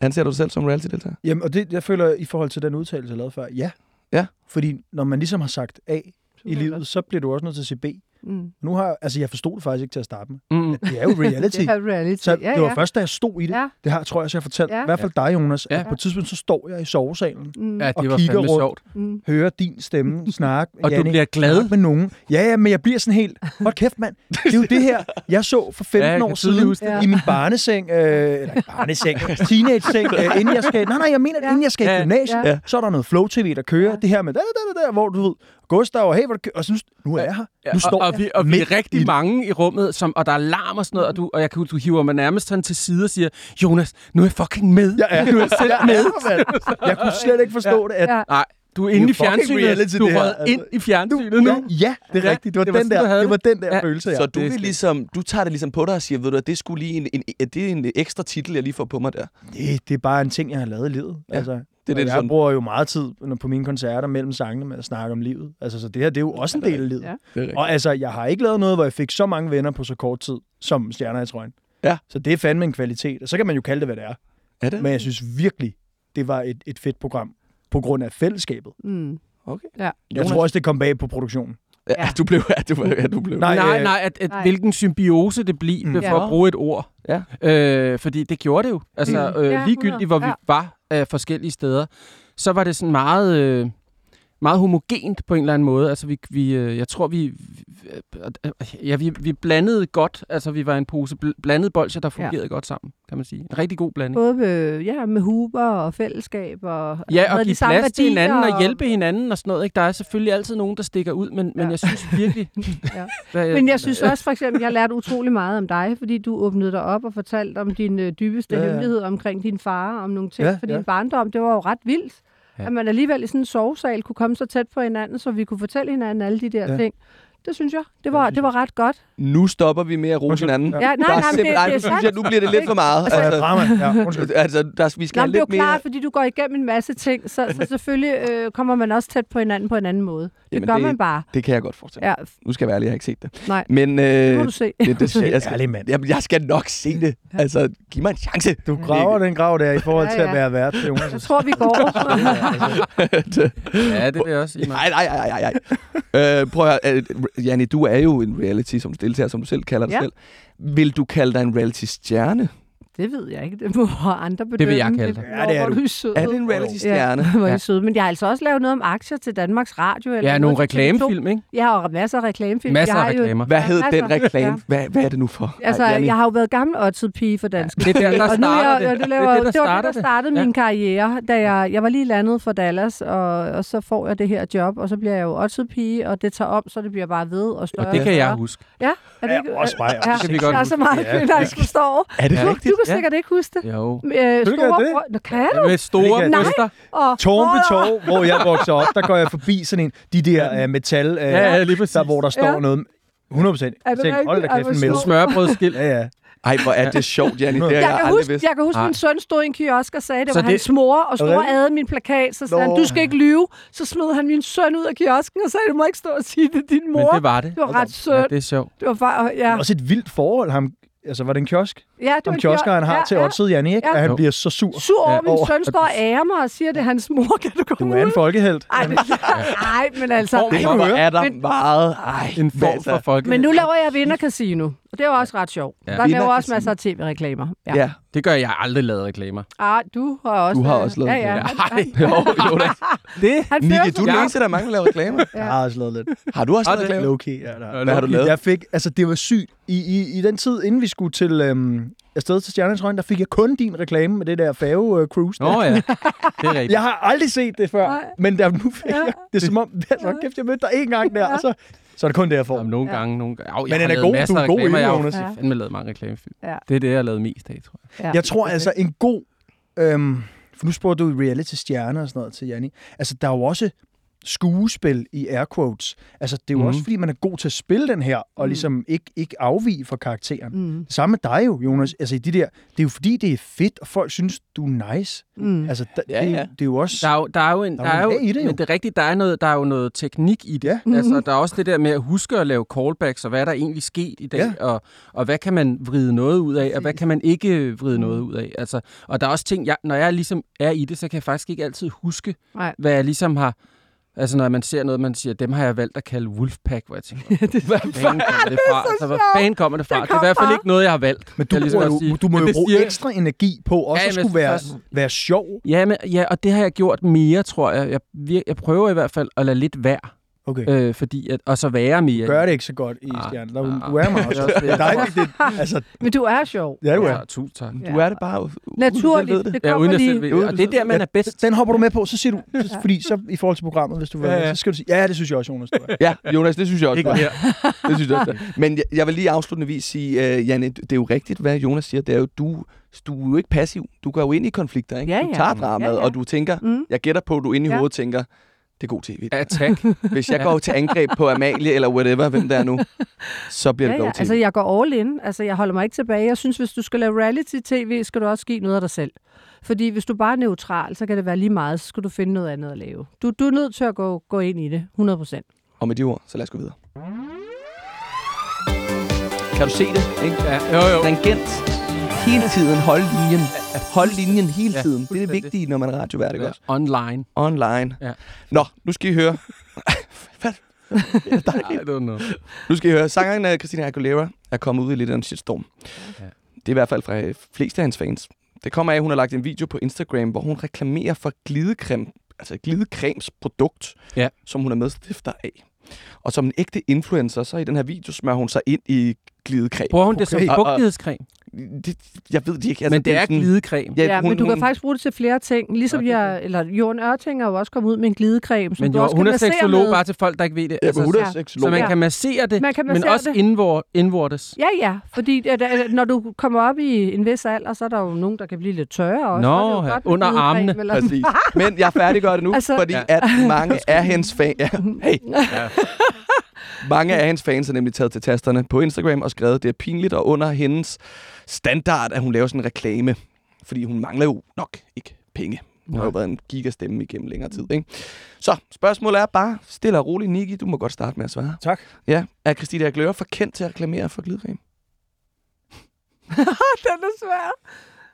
A: anser du dig selv som reality-deltager?
B: Jamen, og det, jeg føler i forhold til den udtalelse, jeg lavede før, ja.
A: Ja.
B: Fordi når man ligesom har sagt A i livet, så bliver du også nødt til at sige B.
D: Mm.
B: Nu har, altså jeg forstod det faktisk ikke til at starte med.
C: Mm.
B: Det er jo reality.
D: Det er reality.
B: Så
D: ja,
B: det var
D: ja.
B: først, da jeg stod i det.
D: Ja.
B: Det har, tror jeg også, jeg har fortalt.
D: Ja.
B: I hvert fald dig, Jonas.
C: Ja.
B: At på et tidspunkt, så står jeg i sovesalen,
D: Mm.
C: Ja,
B: Og
C: det var
B: kigger
C: fandme
B: rundt.
C: sjovt.
D: Mm.
B: hører din stemme, snakke
C: Og du
B: Jannik,
C: bliver glad.
B: med nogen. Ja, ja, men jeg bliver sådan helt, hold kæft mand, det er jo det her, jeg så for 15
C: Ja,
B: år siden
D: det.
B: i min barneseng, øh, eller ikke barneseng, teenage-seng, øh, inden jeg skal, nej, nej, jeg mener,
D: Ja.
B: inden jeg skal i
C: Ja.
B: gymnasiet,
D: Ja.
B: så er der noget Flow TV, der kører,
D: Ja.
B: det her med, der, der, der, der, hvor du ved, Gustav, og hey, hvor og så, nu er jeg her, nu står
C: og, og,
B: jeg
C: vi, og vi er rigtig
B: i-
C: mange i rummet, som, og der er larm og sådan noget, og, du, og jeg kan, du hiver mig nærmest sådan til side og siger, Jonas, nu er jeg fucking med.
B: Jeg er,
C: Nu er jeg selv
B: jeg
C: med.
B: er, mand. Jeg kunne slet ikke forstå det, at
D: Ja.
C: Nej, du er
B: Det er
C: inde i fjernsynet.
B: reality,
C: du er
B: altså.
C: ind i fjernsynet
B: ja,
C: nu.
B: ja, det er
C: Ja,
B: rigtigt. Det var,
C: det var
B: den
C: du
B: der, det var den der
C: Ja.
B: følelse, ja.
A: Så du
C: er
A: vil ligesom, du tager det ligesom på dig og siger, ved du, at det skulle lige en, en, en, det er en ekstra titel, jeg lige får på mig der.
B: Det, det er bare en ting, jeg har lavet i livet.
A: Ja,
B: altså,
A: det
B: det,
A: er
B: det, jeg
A: sådan-
B: bruger jo meget tid når- på mine koncerter mellem sangene med at snakke om livet. Altså, så det her, det er jo også en del af livet.
D: Ja.
B: Og altså, jeg har ikke lavet noget, hvor jeg fik så mange venner på så kort tid, som Stjerner i trøjen.
A: Ja.
B: Så det er fandme en kvalitet. Og så kan man jo kalde det, hvad det er.
A: Er det?
B: Men jeg synes virkelig, det var et, et fedt program. På grund af fællesskabet.
D: Mm.
A: Okay.
B: Jeg
A: Jonas?
B: tror også, det kom bag på produktionen.
A: Ja,
D: Ja.
A: du blev, ja, du, ja, du blev.
B: Nej,
C: Nej,
B: øh,
C: nej, at, at
D: nej.
C: hvilken symbiose det bliver,
B: Mm.
C: for
D: Ja.
C: at bruge et ord.
A: Ja.
C: Øh, fordi det gjorde det jo. Altså,
D: Mm.
C: øh,
D: Ja,
C: ligegyldigt, hvor vi
D: ja.
C: var af forskellige steder, så var det sådan meget... Øh, meget homogent på en eller anden måde. Altså, vi, vi, øh, jeg tror, vi, vi, ja, vi, vi blandede godt. Altså, vi var en pose bl- blandet bolcher, der fungerede ja. godt sammen, kan man sige. En rigtig god blanding.
D: Både med, ja, med huber og fællesskab. Og
C: Ja, og
D: de
C: give
D: samme
C: plads til hinanden og
D: og-
C: hjælpe hinanden og sådan noget. Ikke? Der er selvfølgelig altid nogen, der stikker ud, men, men
D: Ja.
C: jeg synes virkelig...
D: Ja.
C: hvad,
D: Men jeg synes også for eksempel, jeg har lært utrolig meget om dig, fordi du åbnede dig op og fortalte om din øh, dybeste
B: Ja,
D: ja, hemmelighed omkring din far, om nogle ting
B: Ja,
D: ja, for
B: ja.
D: din barndom. Det var jo ret vildt,
C: Ja.
D: at man alligevel i sådan en sovesal kunne komme så tæt på hinanden, så vi kunne fortælle hinanden alle de der
B: ja.
D: ting. Det synes jeg. Det var, det var ret godt.
A: Nu stopper vi med at rose hinanden.
B: Ja.
D: Ja, nej, nej, men det,
A: simpelthen- ej,
D: det
A: nu
D: er
A: synes jeg, nu bliver det lidt for meget.
B: Altså,
A: Altså,
B: drama. Ja, undskyld.
A: altså der, vi skal
D: Nå,
A: have
D: men det er jo
A: lidt mere...
D: klart, fordi du går igennem en masse ting, så, så selvfølgelig øh, kommer man også tæt på hinanden på en anden måde. Det
A: Jamen,
D: gør
A: det-
D: man bare.
A: Det kan jeg godt forestille.
D: Ja,
A: Nu skal jeg være ærlig, jeg har ikke set det.
D: nej,
A: Men
D: det må
A: øh,
D: du se.
A: det, det, jeg, skal,
B: Ærlig mand.
A: jamen, jeg skal nok se det. Altså, giv mig en chance.
B: Du graver den grav der i forhold
D: Ja,
B: til at
D: ja.
B: være vært.
D: Jeg tror, vi går.
C: Ja, det vil jeg også sige.
A: Nej, nej, nej, nej, nej. øh, prøv at Janni, du er jo en reality som deltager, som du selv kalder dig
D: Ja.
A: selv. Vil du kalde dig en reality-stjerne?
D: Det ved jeg ikke. Det må andre bedømme.
C: Det vil jeg kalde det.
B: Ja, det er du.
D: du er sød.
A: Er det en reality-stjerne?
D: Ja, hvor
C: Ja.
D: I søde. Men jeg har altså også lavet noget om aktier til Danmarks Radio. Eller
C: Ja,
D: noget
C: nogle
D: til TV2.
C: reklamefilm, ikke?
D: Jeg har jo masser af reklamefilm.
C: Masser
D: jeg
C: af
D: jo-
C: reklamer.
A: Hvad
D: Ja,
A: hed den reklame? Hvad, hvad er det nu for?
D: Altså,
A: Ej, Janni.
D: jeg har jo været gammel oddset pige for dansk.
C: Det er der, der
D: og er jeg,
C: det.
D: jeg,
C: Det er der
D: var det, der startede
C: Ja.
D: min karriere, da jeg, jeg var lige landet for Dallas, og, og så får jeg det her job, og så bliver jeg jo oddset pige, og det tager om, så det bliver bare ved og større.
C: Og det kan
D: og
C: jeg huske.
D: Ja, er det
B: Ja,
D: ikke?
B: også mig.
D: Ja,
C: Det kan vi godt
D: der er så meget
B: Ja.
D: kvinder, jeg ikke forstår.
A: Er det rigtigt?
D: Du kan
C: Ja.
D: sikkert ikke huske det.
C: Jo.
D: Øh,
B: kan
D: store
B: det?
D: Nå, kan du?
C: Med store
B: Det
C: bryster.
D: Og-
B: Torv, hvor jeg voksede op, der går jeg forbi sådan en, de der uh, metal, uh,
C: Ja, ja, lige præcis.
B: der, hvor der står
D: Ja.
B: noget 100 procent.
D: Er det rigtigt?
B: Hold da kæft,
D: sjovt.
C: Smørbrødskilt.
B: Ja, ja.
A: Ej, hvor er det sjovt, Janni. Det har jeg,
D: Jeg kan huske,
A: vidst.
D: jeg kan huske
C: Nej.
D: min søn stod i en kiosk og sagde, det
C: Så
D: var
C: det-
D: hans mor, og stod og
B: Rigtigt?
D: adede min plakat. Så sagde han, du skal ikke lyve. Så smed han min søn ud af kiosken og sagde, du må ikke stå og sige, det din
C: Men
D: mor.
C: det var det.
D: Det var ret
C: Ja,
D: sødt.
C: det er sjovt.
D: Det var bare, ja.
B: Også et vildt forhold, ham, altså var det en kiosk,
D: ja, det var
B: kioskeren har
D: ja,
B: til
D: ja.
B: Odset Janne, ikke?
D: Ja.
B: At han
C: Jo.
B: bliver så sur.
D: Sur over,
C: Ja,
D: min søn står og ærer mig og siger, det er hans mor. Kan du
B: Du
D: komme
B: er en folkehelt.
D: Ej, det, ej, men altså...
A: Hvor er der
D: Men-
A: meget... Ej,
C: En form for folk.
D: Men nu laver jeg Vinder Casino, og det er jo også ret sjovt.
C: Ja.
D: Der laver også masser af tv-reklamer. Ja.
A: Ja.
C: Det gør jeg aldrig lavet reklamer.
D: Ah, du har også...
A: Du har også lavet
D: ja, ja.
A: det.
D: Han,
C: Ej.
D: han,
A: Jo, Jonas.
C: Det?
D: han fører
A: du er den eneste, der mangler at lave reklamer.
B: Jeg har også lavet lidt.
A: Har du også lavet
C: det?
A: reklamer?
B: Low-key, ja, der.
A: Hvad har du lavet?
B: Jeg fik, altså det var sygt. I, i, I den tid, inden vi skulle til øhm, afsted til Stjernes Røn, der fik jeg kun din reklame med det der færge-cruise.
C: Nå ja, det er rigtigt.
B: Jeg har aldrig set det før,
D: Nej.
B: men der, nu fik
D: Ja.
B: jeg, det er som om, altså, kæft, jeg mødte dig en gang der, og så, så er det kun det, jeg får.
C: Jamen, nogle
D: Ja.
C: gange, nogle gange. Jo,
B: Men
C: jeg
B: den
C: har
B: er
C: lavet
B: god.
C: masser
B: Du er
C: af
B: god i det,
C: Jeg har
B: Jonas.
C: fandme lavet mange reklamefilm.
D: Ja.
C: Det er det, jeg har lavet mest af, tror jeg.
D: Ja.
B: Jeg tror altså, en god... Øhm, for nu spurgte du reality-stjerner og sådan noget til Janni. Altså, der er jo også skuespil i air quotes. Altså, det er jo
C: Mhm.
B: også, fordi man er god til at spille den her, og
D: Mm.
B: ligesom ikke, ikke afvige fra karakteren.
D: Mm.
B: Det samme med dig jo, Jonas. Altså, i de der, det er jo fordi, det er fedt, og folk synes, du er nice.
D: Mm.
B: Altså, da,
A: Ja,
B: det,
A: ja.
B: det er jo også...
C: Der er jo, der er jo en,
B: Der
C: der
B: er
C: er
B: jo i det, jo.
C: men det er rigtigt, der er, noget, der er jo noget teknik i det.
B: Ja.
C: Altså, der er også det der med at huske at lave callbacks, og hvad er der egentlig sket i dag,
B: Ja.
C: og, og hvad kan man vride noget ud af, og hvad kan man ikke vride noget
B: Mm.
C: ud af. Altså, og der er også ting, jeg, når jeg ligesom er i det, så kan jeg faktisk ikke altid huske,
D: Nej.
C: hvad jeg ligesom har... Altså, når man ser noget, man siger, dem har jeg valgt at kalde Wolfpack, hvor jeg tænker, hvad fanden kommer det fra? Altså, hvad fanden kommer det fra?
D: Det
C: Det er i hvert fald ikke noget, jeg har valgt.
B: Men du,
C: kan jeg lige så
B: bruger,
C: godt
B: jo,
C: sige.
B: du må jo
C: det
B: bruge
C: siger-
B: ekstra energi på også
C: Ja,
B: at skulle være,
C: først-
B: være sjov.
C: Ja, men, ja, og det har jeg gjort mere, tror jeg. Jeg, vir- jeg prøver i hvert fald at lade lidt være,
B: Okay.
C: øh, fordi at, og så være mere.
B: Gør det ikke så godt i
C: Ah,
B: stjernen. Du,
C: ah.
B: du er sjov.
C: også det.
B: Er dejligt. Det, altså,
D: Men du er sjov.
B: ja, du er.
C: Ja, tusind tak.
A: Du er det bare... du
D: Naturligt.
A: det.
D: Det
C: Ja,
D: kommer
C: uden selv
D: lige.
C: ved det. Og det er der, man er bedst.
B: Den hopper du med på, så siger du, så, fordi så i forhold til programmet, hvis du vil,
C: Ja,
B: ja,
C: ja.
B: ja. så skal du sige, ja, det synes jeg også, Jonas, du er.
A: Ja, Jonas, det synes jeg også.
B: Ikke
A: du er.
B: her.
A: Det synes jeg også. du. Men jeg, jeg vil lige afslutningsvis sige, uh, Janne, det er jo rigtigt, hvad Jonas siger. Det er jo, du, du er jo ikke passiv. Du går jo ind i konflikter, ikke?
D: Ja,
A: Du
D: ja.
A: tager dramaet,
D: Ja, ja.
A: og du tænker,
D: Mm.
A: jeg gætter på, at du inde i
D: Ja.
A: hovedet tænker, det er god tv.
C: Attack.
A: Hvis jeg går til angreb på Amalie, eller whatever, hvem der er nu, så bliver
D: Ja,
A: det
D: ja.
A: god tv.
D: Altså, jeg går all in. Altså, jeg holder mig ikke tilbage. Jeg synes, hvis du skal lave reality-tv, skal du også give noget af dig selv. Fordi hvis du bare er neutral, så kan det være lige meget, så skal du finde noget andet at lave. Du, du er nødt til at gå, gå ind i det, 100 procent.
A: Og med de ord, så lad os gå videre. Kan du se det? Ikke?
C: Ja, jo, jo.
A: Stringent. Hele tiden. Hold linjen. Hold linjen hele
C: Ja,
A: tiden. Det er det vigtige, når man er radiovært, ikke
C: Ja,
A: også?
C: Online.
A: Online.
C: Ja.
A: Nå, nu skal I høre. Hvad?
C: I don't know.
A: Nu skal I høre. Sangeren af Christina Aguilera er kommet ud i lidt af en shitstorm.
C: Ja.
A: Det er i hvert fald fra øh, fleste af hans fans. Det kommer af, at hun har lagt en video på Instagram, hvor hun reklamerer for glidecreme, altså glidecremes produkt,
C: Ja.
A: som hun er medstifter af. Og som en ægte influencer, så i den her video smører hun sig ind i glidecreme.
C: Bruger hun det som
A: Okay. Og- og-
C: fugtighedscreme?
A: Det, jeg ved det ikke.
C: Men det er
A: sådan-
C: glidecreme.
D: Ja, ja men du kan faktisk bruge det til flere ting. Ligesom
C: er
D: jeg, eller Jorden Ørting har jo også kommet ud med en glidecreme, som
C: Men
D: du
C: jo,
D: også
C: hun
D: kan
C: er seksolog,
D: med.
C: bare til folk, der ikke ved det. Altså,
A: Ja, men hun er
D: ja.
A: seksolog.
C: så man kan massere det,
D: Man kan
C: men
D: massere
C: også
D: det.
C: indvor, indvortes.
D: Ja, ja, fordi at, at, når du kommer op i en vis alder, så er der jo nogen, der kan blive lidt tørre også.
C: Nå,
D: er
C: ja.
D: godt
C: Under armene.
D: Eller...
A: Præcis. Men jeg færdiggør det nu,
D: Altså-
A: altså, fordi
C: Ja.
A: at mange af hendes fans... Ja, hey.
C: Ja.
A: Mange af hendes fans er nemlig taget til tasterne på Instagram og skrevet, det er pinligt og under hendes standard, at hun laver sådan en reklame. Fordi hun mangler jo nok ikke penge. Hun har jo været en gigastemme igennem længere tid. Ikke? Så spørgsmålet er bare stille og roligt. Niki, du må godt starte med at svare.
B: Tak.
A: Ja, er Christina Aguilera for kendt til at reklamere for glidecreme?
D: Den er svær.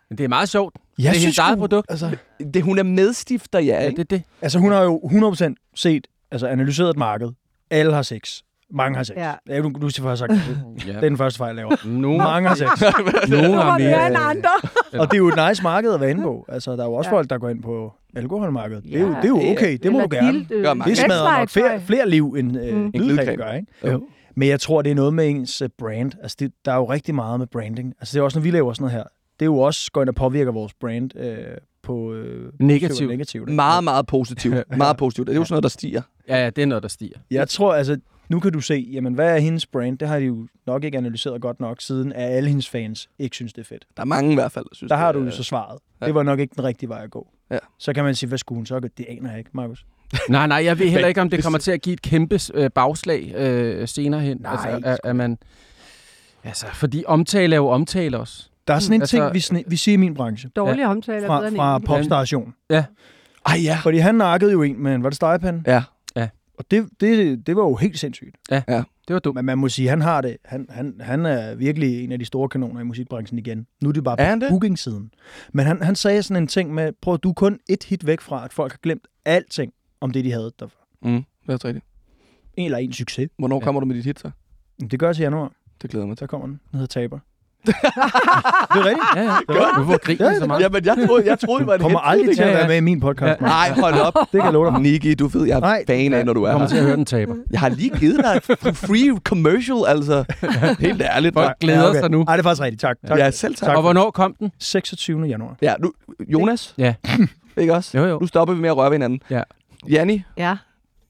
C: Men det er meget sjovt.
B: Jeg
C: det er hendes eget
B: sgu-
C: produkt.
B: Altså,
A: Det, hun er medstifter, ja.
C: Ja,
A: Ikke?
C: det er det.
B: altså, hun har jo 100% set, altså analyseret et marked. Alle har sex. Mange har sex.
D: Ja.
B: Ja. ja du, du har sagt det.
C: Ja.
B: Det er den første fejl, jeg laver.
C: Nogle,
B: Mange har sex.
C: nogle har
D: mere
C: mere.
D: end andre.
B: Og det er jo et nice marked at være inde på. Altså, der er jo også
D: Ja.
B: folk, der går ind på alkoholmarkedet. Det er jo,
D: Ja,
B: det er jo
D: det-
B: okay. Det må
D: Eller
B: du gerne.
D: dild, øh.
B: Det smadrer nok flere, flere liv, end øh,
D: Mm.
A: glidecreme
B: gør, ikke?
C: Jo.
B: Men jeg tror, det er noget med ens øh, brand. Altså, det, der er jo rigtig meget med branding. Altså, det er også, når vi laver sådan noget her. Det er jo også går ind og påvirker vores brand øh, på øh,
C: Negativt.
B: negativt.
A: Meget, meget positivt. Meget positivt. Det er jo sådan noget, der stiger.
C: Ja, ja, det er noget, der stiger.
B: Jeg tror, altså, nu kan du se, jamen, hvad er hendes brand? Det har de jo nok ikke analyseret godt nok, siden at alle hendes fans ikke synes, det er fedt.
A: Der er mange i hvert fald, der synes
B: Der har
A: det
B: du
A: er-
B: jo så svaret.
A: Ja.
B: Det var nok ikke den rigtige vej at gå.
A: Ja.
B: Så kan man sige, hvad skulle hun så gøre? Det aner jeg ikke, Markus.
C: Nej, nej, jeg ved heller ikke, om det kommer til at give et kæmpe øh, bagslag øh, senere hen.
B: Nej,
C: altså, at, at man, altså, fordi omtale er jo omtale også.
B: Der er sådan en
C: Altså-
B: ting, vi, vi siger i min branche.
D: Dårlige ja. omtaler
B: Fra,
D: bedre end
B: fra popstation.
A: Ej ja.
B: Fordi han nakkede jo en med en, var det stegepande?
A: Ja.
B: Og det, det, det var jo helt sindssygt.
C: Det var dumt.
B: Men man må sige, han har det. Han, han, han er virkelig en af de store kanoner i musikbranchen igen. Nu er det bare
A: Er
B: på
A: det?
B: booking-siden. Men han, han sagde sådan en ting med, prøv du er kun et hit væk fra, at folk har glemt alting om det, de havde derfor.
A: Mm, det er rigtigt.
B: En eller en succes.
A: Hvornår
C: Ja.
A: kommer du med dit hit så?
B: Det gør til januar.
A: Det glæder jeg mig.
B: Så kommer den. Den hedder Taber. det er rigtigt.
C: Ja, ja.
B: Godt.
C: Hvorfor griner
B: Ja,
C: så meget?
A: Jamen, jeg troede, jeg troede det var et
B: kommer aldrig til at
C: Ja, ja.
B: være med i min podcast.
C: Ja.
B: Ja.
A: Nej, hold op.
B: Det kan jeg love dig.
A: Niki, du ved, jeg er
B: Nej.
A: fan af, når du er
C: kommer
A: her.
C: til at høre den taber.
A: Jeg har lige givet dig free commercial, altså. Helt ærligt.
C: Folk glæder sig nu.
B: Nej, det er faktisk rigtigt. Tak. tak.
A: Ja, selv tak.
B: Tak.
C: Og hvornår kom den?
B: 26. januar.
A: Ja, nu, Jonas.
C: Ja.
A: Ikke også?
C: Jo, jo.
A: Nu stopper vi med at røre ved hinanden.
C: Ja.
A: Janni,
D: Ja.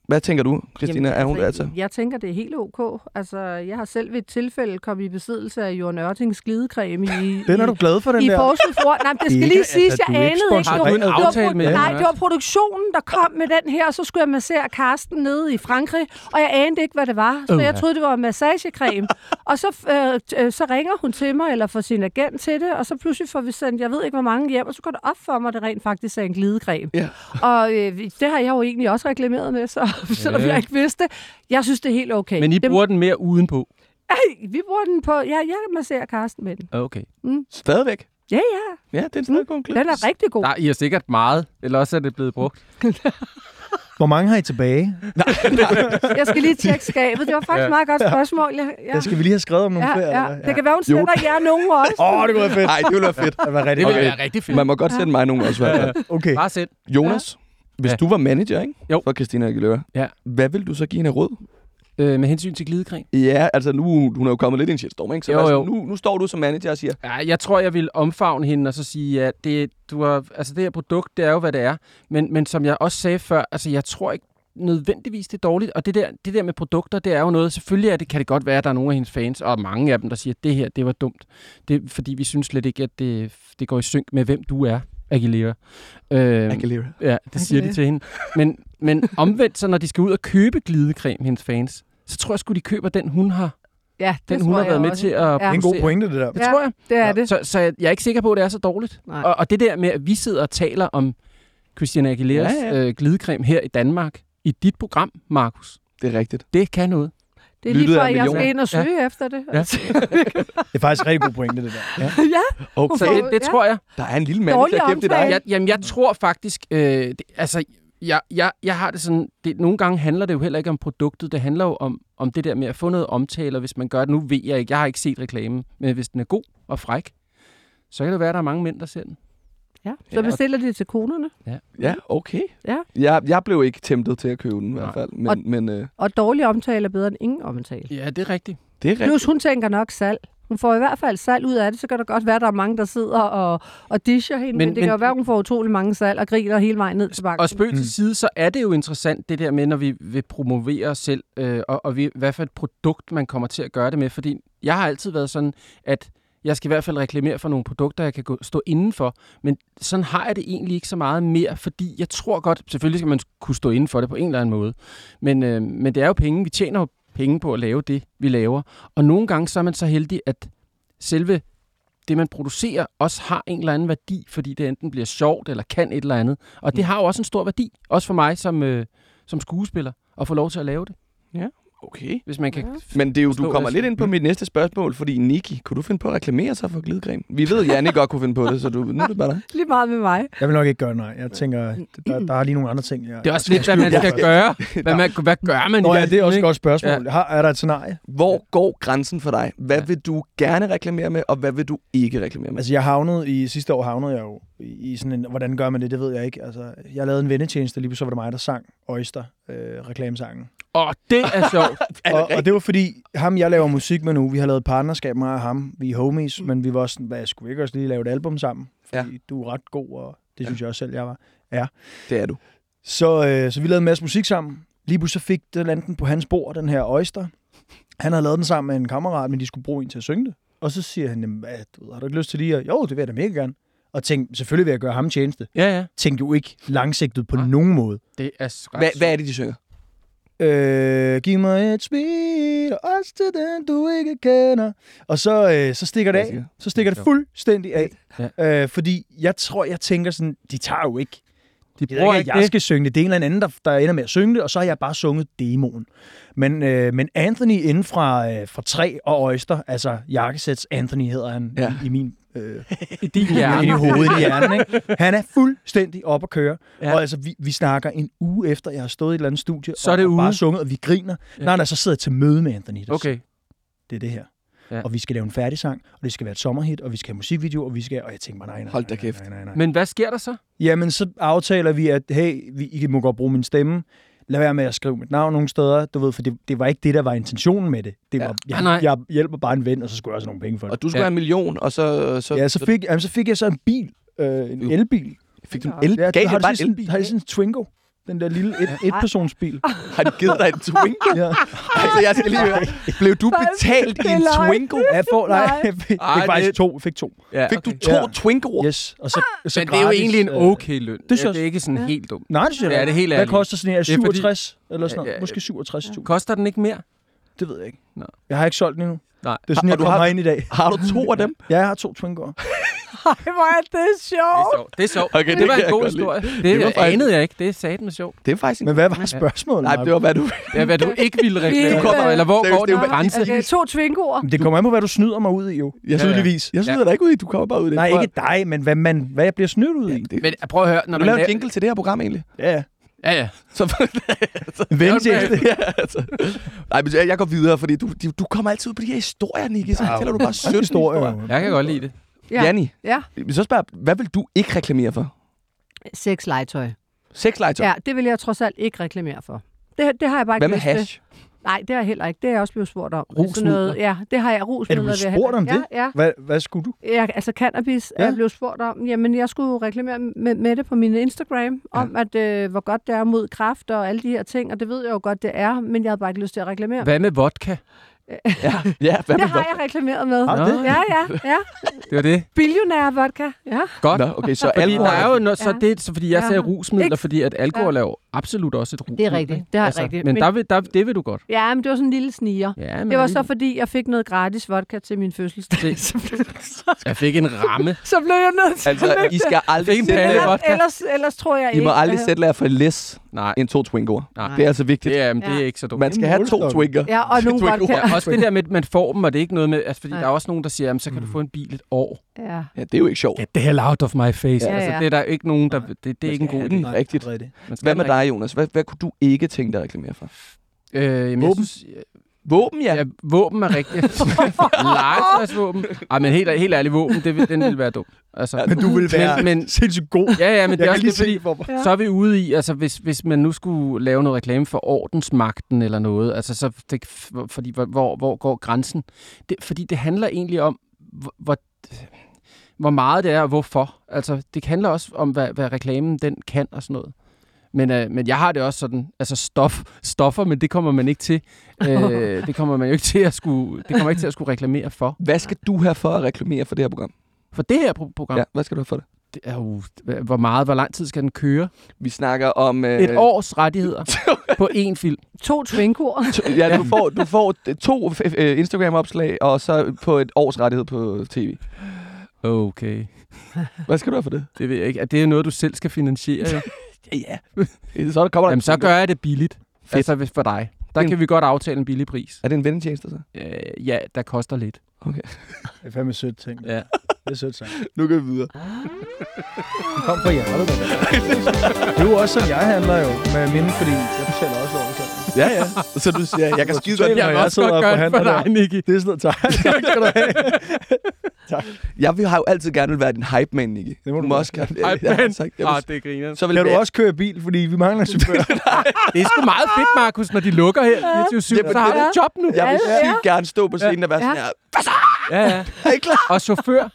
A: Hvad tænker du, Christina?
D: Jamen,
A: er hun altså?
D: Jeg tænker, det er helt ok. Altså, jeg har selv ved et tilfælde kommet i besiddelse af Jørgen Ørtings glidecreme i,
B: Den er
D: i,
B: du glad for, den
D: i
B: der?
D: forskel for. Nej, det skal
B: Ikke-
D: lige siges,
B: altså,
D: jeg anede ikke.
C: Har
D: Det
C: du
D: var,
C: en
D: det
C: aftale med
D: Nej, det var produktionen, der kom med den her. Så skulle jeg massere Karsten nede i Frankrig, og jeg anede ikke, hvad det var. Så
C: Uh,
D: jeg troede, det var massagecreme. og så, øh, øh, så ringer hun til mig, eller får sin agent til det, og så pludselig får vi sendt, jeg ved ikke, hvor mange hjem, og så går det op for mig, at det rent faktisk er en glidecreme.
A: Ja.
D: Og øh, det har jeg jo egentlig også reklameret med, så, selvom
C: Ja.
D: jeg ikke vidste det. Jeg synes, det er helt okay.
C: Men I
D: det,
C: bruger den mere udenpå.
D: Ej, vi bruger den på... Ja, jeg masserer Karsten med den.
C: Okay.
A: Stadigvæk?
D: Ja, ja.
A: Ja, det er en stadig god klip.
D: Den er rigtig god.
C: Der I er sikkert meget, eller også er det blevet brugt.
B: Hvor mange har I tilbage?
D: Jeg skal lige tjekke skabet. Det var faktisk et meget godt spørgsmål. Jeg, ja.
B: Der skal vi lige have skrevet om nogle
D: Ja,
B: flere.
D: ja.
B: hvad?
D: Det kan være, hun sender jer nogen også.
B: Åh, oh, det kunne være fedt.
A: Nej, det ville være fedt.
B: Det var rigtig
C: Det ville
A: Okay.
C: være rigtig fedt.
A: Man må godt sende mig nogen også. i hvert fald.
B: Okay.
C: Bare send.
A: Jonas, hvis
C: Ja.
A: du var manager, ikke?
C: Jo.
A: For Christina Aguilera.
C: Ja.
A: Hvad vil du så give hende råd?
C: Øh, med hensyn til glidecreme.
A: Ja, altså nu hun er jo kommet lidt i en shitstorm, ikke? Så
C: Jo,
A: hvad-
C: jo.
A: Nu, nu står du som manager og siger,
C: Ja, jeg tror, jeg vil omfavne hende og så sige, at det, du har, altså det her produkt, det er jo, hvad det er. Men, men som jeg også sagde før, altså jeg tror ikke nødvendigvis, det er dårligt. Og det der, det der med produkter, det er jo noget, selvfølgelig er det, kan det godt være, at der er nogle af hendes fans, og mange af dem, der siger, at det her, det var dumt. Det fordi vi synes slet ikke, at det, det går i synk med, hvem du er, Aguilera. Øh,
A: Aguilera.
C: Ja, det siger de til hende. Men, men omvendt, så når de skal ud og købe glidecreme, hendes fans, så tror jeg sgu, de køber den, hun har,
D: Ja, det
C: den,
D: tror
C: hun har
D: jeg
C: været med
D: også.
C: til at
D: Ja.
B: Det er en god pointe, det der.
C: Det
D: Ja.
C: tror jeg.
D: Det er
B: Ja.
D: det.
C: Så, så jeg, jeg er ikke sikker på, at det er så dårligt.
D: Nej.
C: Og, og det der med, at vi sidder og taler om Christina Aguileras
A: ja.
C: ja. Øh, glidecreme her i Danmark, i dit program, Markus,
A: Det er rigtigt.
C: det kan noget.
D: Det er lige før,
A: af
D: jeg skal ind og søge efter det.
C: Ja.
D: Altså,
B: Det er faktisk rigtig god pointe, det der. Ja.
D: ja.
A: Okay.
C: Så det, det
D: Ja.
C: tror jeg.
A: Der er en lille mand, der gemt i dig.
C: jeg. Jamen, jeg tror faktisk, øh, det, altså, jeg, jeg, jeg har det sådan, det, nogle gange handler det jo heller ikke om produktet, det handler jo om, om det der med at få noget omtale, og hvis man gør det, nu ved jeg ikke, jeg har ikke set reklamen, men hvis den er god og fræk, så kan det være, at der er mange mænd, der ser den.
D: Ja. Så
A: Ja.
D: bestiller de til konerne.
A: Ja, okay.
D: Ja.
A: Jeg, jeg blev ikke temptet til at købe den i hvert
C: Nej.
A: fald. Men,
D: Og-
A: men øh,
D: Og dårlig omtale er bedre end ingen omtale.
C: Ja, det er rigtigt.
A: det er rigtigt.
D: Plus, hun tænker nok salg. Hun får i hvert fald salg ud af det, så kan der godt være, at der er mange, der sidder og, og disher hende, men,
C: Men-
D: men det
C: men-
D: kan jo være, at hun får utrolig mange salg og griner hele vejen ned til banken.
C: Og spøg til side, så er det jo interessant, det der med, når vi vil promovere os selv, øh, og, og vi, hvad for et produkt, man kommer til at gøre det med. Fordi jeg har altid været sådan, at jeg skal i hvert fald reklamere for nogle produkter, jeg kan gå, stå indenfor. Men sådan har jeg det egentlig ikke så meget mere, fordi jeg tror godt, selvfølgelig skal man kunne stå inden for det på en eller anden måde. Men, øh, men det er jo penge. Vi tjener jo penge på at lave det, vi laver. Og nogle gange så er man så heldig, at selve det, man producerer, også har en eller anden værdi, fordi det enten bliver sjovt eller kan et eller andet. Og det har jo også en stor værdi, også for mig som, øh, som skuespiller, at få lov til at lave det.
A: Okay.
C: hvis man kan...
A: Men det er jo, du kommer lidt ind på mit næste spørgsmål, fordi Niki, kunne du finde på at reklamere sig for glidecreme? Vi ved, at Janne godt kunne finde på det, så du, nu er det bare dig.
D: Lige meget med mig.
B: Jeg vil nok ikke gøre nej. Jeg tænker, der, der er lige nogle andre ting. Jeg,
C: Det er også lidt, hvad man skal gøre. Hvad, man, hvad gør man
B: Nå
C: i
B: ja, det er også et godt spørgsmål. Ja. Har, er der et scenarie?
A: Hvor går grænsen for dig? Hvad
C: Ja.
A: vil du gerne reklamere med, og hvad vil du ikke reklamere med?
B: Altså, jeg havnede i, sidste år havnede jeg jo i sådan en, hvordan gør man det, det ved jeg ikke. Altså, jeg lavede en vennetjeneste, lige så var det mig, der sang Oyster, øh, reklamesangen.
C: Åh, det er sjovt.
B: Og, og, det var fordi, ham jeg laver musik med nu, vi har lavet partnerskab med ham, vi er homies, men vi var sådan, hvad, skulle vi ikke også lige lave et album sammen? Fordi ja. du er ret god, og det synes jeg også selv, jeg var.
A: Det er du.
B: Så, øh, så vi lavede en masse musik sammen. Lige pludselig fik det landet den på hans bord, den her Oyster. Han havde lavet den sammen med en kammerat, men de skulle bruge en til at synge det. Og så siger han, "Jamen, hvad, du har du ikke lyst til lige at... Jo, det vil jeg da mega gerne. Og tænkte, selvfølgelig vil jeg gøre ham tjeneste.
C: Ja, ja.
B: Tænkte jo ikke langsigtet på
C: Nej.
B: nogen måde.
C: Det er ret
A: Hvad, hvad er det, de synger?
B: Øh, giv mig et smil, og også til den, du ikke kender. Og så, øh, så stikker det af. Så stikker det fuldstændig af.
C: Ja.
B: Øh, fordi jeg tror, jeg tænker sådan, de tager jo ikke
C: De
B: Jeg,
C: bruger
B: ikke, at jeg
C: det.
B: skal synge det. Det er en eller anden, der, der ender med at synge det, og så har jeg bare sunget demoen. Men, øh, men Anthony inden fra, øh, fra Træ og Oyster, altså jakkesæts Anthony hedder han
A: ja.
B: i, i min... Øh,
C: I din
B: inde i
C: hjerne.
B: hovedet i hjernen, ikke? Han er fuldstændig op at køre.
C: Ja.
B: Og altså, vi, vi snakker en uge efter, jeg har stået i et eller andet studie,
C: Så er det
B: og, og bare sunget, og vi griner.
C: Ja.
B: Nej, nej, så sidder jeg til møde med Anthony. Der
C: Okay.
B: Det er det her.
C: Ja.
B: Og vi skal lave en færdig sang, og det skal være et sommerhit, og vi skal have musikvideo, og vi skal... Og jeg tænker mig, nej, nej,
A: Hold da
B: nej,
A: kæft.
B: Nej, nej, nej.
C: Men hvad sker der så?
B: Jamen, så aftaler vi, at hey, vi, I må godt bruge min stemme. Lad være med at skrive mit navn nogle steder, du ved, for det, det var ikke det, der var intentionen med det. det
A: Ja.
B: var,
C: Ah, nej.
B: jeg, jeg hjælper bare en ven, og så skulle jeg også have nogle penge for det.
A: Og du skulle
C: Ja.
A: have en million, og så... så
B: Ja, så fik, jamen, så fik jeg så en bil, øh, en elbil.
A: fik du en
D: Ja,
A: el,
B: Ja,
A: gav
B: har,
A: det
B: du
A: bare
B: sådan,
A: elbil?
B: har I sådan en Twingo? Den der lille et, etpersonsbil.
A: Har de givet dig en Twingo?
B: Ja.
A: altså, jeg skal lige høre. Blev du betalt i en. Twingo?
B: Ja, for, nej,
D: Nej.
B: jeg fik,
C: Ej,
B: fik faktisk to. Fik to.
C: Ja,
A: Fik du
C: okay.
A: to
B: Ja.
A: Twingoer?
B: Yes. Og så, så
C: Men det er jo egentlig en
B: øh,
C: okay løn. Det,
B: synes jeg
C: det er ikke sådan helt dumt.
B: Nej, det synes jeg
C: Ja, det er helt
B: Hvad koster sådan en? Er
C: Det er fordi-
B: 67 eller sådan noget?
C: Ja, ja,
B: Måske 67.000.
C: Koster den ikke mere?
B: Det ved jeg ikke.
C: Nå.
B: Jeg har ikke solgt den endnu.
C: Nej.
B: Det er sådan,
A: Har-
B: jeg
A: og du
B: kommer
A: har-
B: ind i dag.
A: Har du to af dem?
B: Ja, jeg har to Twingoer.
D: Ej, hvor er det
C: Det er
D: sjovt.
C: Det er sjovt.
A: Okay,
C: det,
A: det
C: var en god historie. Det,
A: Det var faktisk-
C: anede jeg ikke. Det er sat med sjovt.
A: Det er faktisk en...
B: Men hvad var spørgsmålet?
A: Nej, det var, hvad du...
C: Ja, hvad du ikke ville
D: Vi-
C: reklamere
D: Du
C: for,
D: kommer-
C: eller hvor
A: Seriøst,
C: går
A: det er
C: den grænse?
D: Okay, to twingoer.
B: Men Det kommer an på, hvad du snyder mig ud i, jo.
A: Jeg
C: Ja, ja.
A: tydeligvis. Jeg snyder
C: Ja.
A: dig ikke ud i, du kommer bare ud i det.
B: Nej, ikke dig, men hvad, man, hvad jeg bliver snydt ud i.
A: Det,
C: Men prøv at høre, når
A: du
C: man
A: lavet en
C: laver...
A: jingle til det her program egentlig?
B: Ja, ja.
C: Ja.
A: Så,
B: Ventjeneste.
A: ja, altså. Nej, men jeg går videre, fordi du, du, kommer altid ud på de her historier, Nicky. Så fortæller du bare sødt
B: historie.
A: historier.
C: Jeg kan godt lide det.
A: Ja. Janni,
D: Ja.
A: så spørger hvad vil du ikke reklamere for?
D: Sex legetøj.
A: Sexlegetøj?
D: Ja, det vil jeg trods alt ikke reklamere for. Det, det har jeg bare ikke
A: Hvad med
D: lyst til. Nej, det har jeg heller ikke. Det er jeg også blevet spurgt om.
C: Rusmidler.
D: Sådan noget, ja, det har jeg.
B: Er
D: Rusmidler.
B: du blevet
D: jeg
B: spurgt om det?
D: Ja, ja.
B: Hvad, hvad skulle du?
D: Ja, altså cannabis ja. Er blevet spurgt om. Jamen, jeg skulle reklamere med, med det på min Instagram,
A: Ja.
D: om at øh, hvor godt det er mod kræft og alle de her ting, og det ved jeg jo godt, det er, men jeg havde bare ikke lyst til at reklamere.
C: Hvad med vodka?
A: Ja, ja hvad
D: det har jeg reklameret med.
B: Har det?
D: Ja, ja, ja.
C: Det var det.
D: Billionær vodka. Ja.
C: Godt.
A: Nå, okay, så
C: Fordi
A: alkohol.
C: der er jo noget, så
D: Ja.
C: det, så fordi jeg
D: Ja.
C: sagde rusmidler, fordi at alkohol er jo absolut også et rusmiddel.
D: Det er rigtigt. Det er rigtigt.
C: Men,
D: Men-
C: der, vil, der, det vil du godt.
D: ja, men det var sådan en lille sniger.
C: Ja, men
D: Det var så, fordi jeg fik noget gratis vodka til min fødselsdag.
C: Det-
D: så, blev,
C: Jeg fik en ramme.
D: så blev jeg nødt til
A: Altså, I skal aldrig sætte
C: palle
A: jer,
C: vodka.
D: ellers, ellers tror jeg
A: I
D: ikke.
A: må aldrig sætte jer for læs
C: Nej,
A: end to twingoer.
C: Nej.
A: Det er altså vigtigt.
C: det er, det er
D: Ja.
C: ikke så dumt.
A: Man skal have to twinker.
D: Ja, og nogle vodka.
C: Også det der med, at man får dem, og det er ikke noget med... Altså, fordi
D: Nej.
C: der er også nogen, der siger, jamen, så kan du få en bil et år.
D: Ja.
A: Ja, det er jo ikke sjovt.
C: Get the hell out of my face.
D: Ja,
C: altså,
D: ja.
C: det er der ikke nogen, der... Det, det er ikke en god idé.
A: Rigtigt. Hvad med dig, Jonas? Hvad, hvad kunne du ikke tænke dig at reklamere for?
C: Øh, jamen, jeg synes,
A: Våben, ja.
C: ja, våben er rigtigt. Legetøjsvåben. Ej, men helt, helt ærligt, våben, det, vil- den ville være dum. Altså,
B: Men du vil være
C: Men, men,
B: sindssygt god.
C: ja, ja, men det
B: Jeg
C: er også
B: lige
C: det, fordi...
B: for.
D: Ja.
C: Så er vi ude i, altså hvis, hvis man nu skulle lave noget reklame for ordensmagten eller noget, altså så det, fordi hvor, hvor, hvor går grænsen? Det, fordi det handler egentlig om, hvor, hvor, hvor meget det er og hvorfor. Altså det handler også om, hvad, hvad reklamen den kan og sådan noget. Men, øh, men jeg har det også sådan, altså stof, stoffer, men det kommer man ikke til. Øh, det kommer man jo ikke til at skulle, det kommer ikke til at skulle reklamere for.
A: Hvad skal du have for at reklamere for det her program?
C: For det her pro- program,
A: Ja,
C: ja.
A: hvad skal du have for det?
C: det er jo, hvor meget, hvor lang tid skal den køre?
A: Vi snakker om... Øh,
C: Et års rettigheder på én film.
D: To twinkoer.
A: To, ja, du får, du får to øh, Instagram-opslag, og så på et års rettighed på tv.
C: Okay.
A: Hvad skal du have for det?
C: Det ved jeg ikke. Er det noget, du selv skal finansiere?
A: Ja, ja. Så kommer der
C: Jamen, så gør jeg det billigt.
A: Fedt.
C: Altså hvis for dig. Der
A: En-
C: kan vi godt aftale en billig pris.
A: Er det en vennetjeneste, så?
C: Øh, ja, der koster lidt.
B: Det er fandme sødt ting.
C: Ja.
B: Det er sødt sagt.
A: Nu går vi videre.
B: Det kom fra hjertet. Det er jo også sådan, jeg handler jo med mine, fordi jeg betaler også over.
A: Ja, ja. Så du siger, jeg kan skide godt.
B: Jeg
C: Jeg også
B: sidder og
C: det for
B: forhandler
C: dig, Nicky.
B: Det er sådan noget, tak. tak skal du have.
A: Jeg vil, har jo altid gerne vil være din hype man, Nicky.
B: Det må du
A: må
B: være.
A: også gerne.
C: Hype
A: Jeg har
C: man.
A: sagt, jeg vil-
C: Ah, det griner.
A: Så vil
B: Kan du
A: jeg-
B: også køre bil, fordi vi mangler en chauffør?
C: Det er sgu meget fedt, Markus, når de lukker her 24
A: Jamen,
C: så har du
A: det-
C: et job nu.
A: Jeg vil
D: Ja, ja.
A: sygt gerne stå på scenen og være sådan
D: Ja.
A: her.
C: Ja, ja.
A: Er I klar?
C: Og chauffør.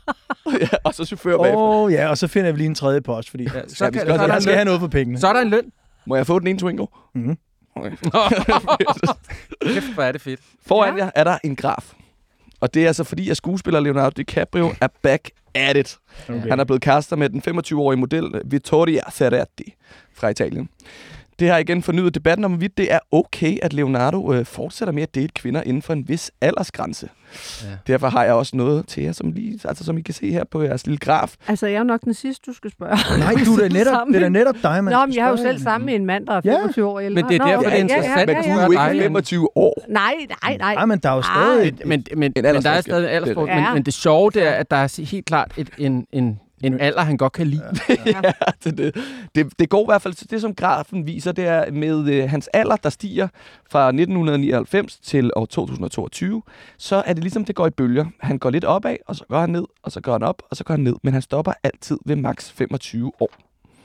A: Ja, og så chauffør bagefter.
B: Åh, oh, ja, og så finder vi lige en tredje post, fordi
C: Ja,
B: ja,
C: så,
A: Ja, vi
C: kan,
A: skal
C: så, er der
B: jeg skal
C: løn.
B: have noget for pengene.
C: så er der en løn.
A: Må jeg få den ene Twingo?
B: Mhm.
A: Okay.
C: Kæft, hvor er det fedt.
A: Foran jer er der en graf. Og det er altså fordi, at skuespiller Leonardo DiCaprio er back at it.
B: Okay.
A: Han er blevet kaster med den 25-årige model Vittoria Ferretti fra Italien. Det har igen fornyet debatten om, hvorvidt det er okay, at Leonardo øh, fortsætter med at date kvinder inden for en vis aldersgrænse.
C: Ja.
A: Derfor har jeg også noget til jer, som, lige, altså, som I kan se her på jeres lille graf.
D: Altså, jeg er jo nok den sidste, du skal spørge.
B: Nej, du er netop, det er da netop dig, man.
D: Nå, men jeg er jo selv sammen med en mand, der er
B: Ja.
D: 25 år ældre.
C: Men det er derfor,
D: ja,
C: det er
D: ja,
C: interessant.
A: Men
D: Ja,
A: du
D: ja,
A: er
D: ja.
A: jo ikke
C: dig,
A: 25 år.
D: Nej, nej, nej.
B: Nej, men der er jo stadig...
C: Men, men,
A: En
C: men der er stadig en aldersforskel. Men,
D: Ja.
C: men det sjove, det er, at der er helt klart et, en, en, en alder, han godt kan lide.
A: ja, det, det, det, det går i hvert fald, det som grafen viser, det er med øh, hans alder, der stiger fra 1999 til år 2022, så er det ligesom, det går i bølger. Han går lidt opad, og så går han ned, og så går han op, og så går han ned. Men han stopper altid ved maks 25 år.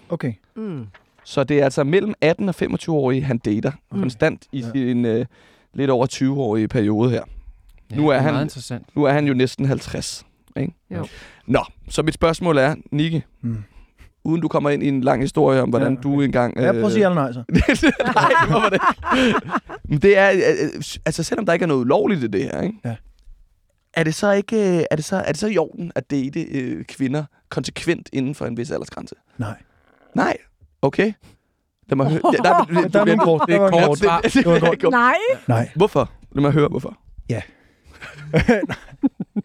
B: Okay.
D: Mm.
A: Så det er altså mellem 18 og 25-årige, han dater
D: Mm.
A: konstant i
B: Ja.
A: sin øh, lidt over 20-årige periode her. Nu er
C: det
A: han-. Nu er han jo næsten 50. Ikke?
D: Jo.
A: Nå, så mit spørgsmål er, Nicky,
B: Mm.
A: uden du kommer ind i en lang historie om, hvordan
B: Ja,
A: du engang...
B: Ja, prøv at sige ja eller nej, så.
A: Nej, hvorfor det? Men det er, øh, øh, altså selvom der ikke er noget ulovligt i det her, ikke?
B: Ja.
A: Er det så ikke, øh, er det så, er det så i orden at date øh, kvinder konsekvent inden for en vis aldersgrænse?
B: Nej.
A: Nej. Okay. Lad mig høre. Ja, der,
B: Der er nogle kort.
C: det er
B: Der
C: kort
A: det, det, det, det, det,
D: Nej.
B: Nej.
A: Hvorfor? Lad mig høre, hvorfor.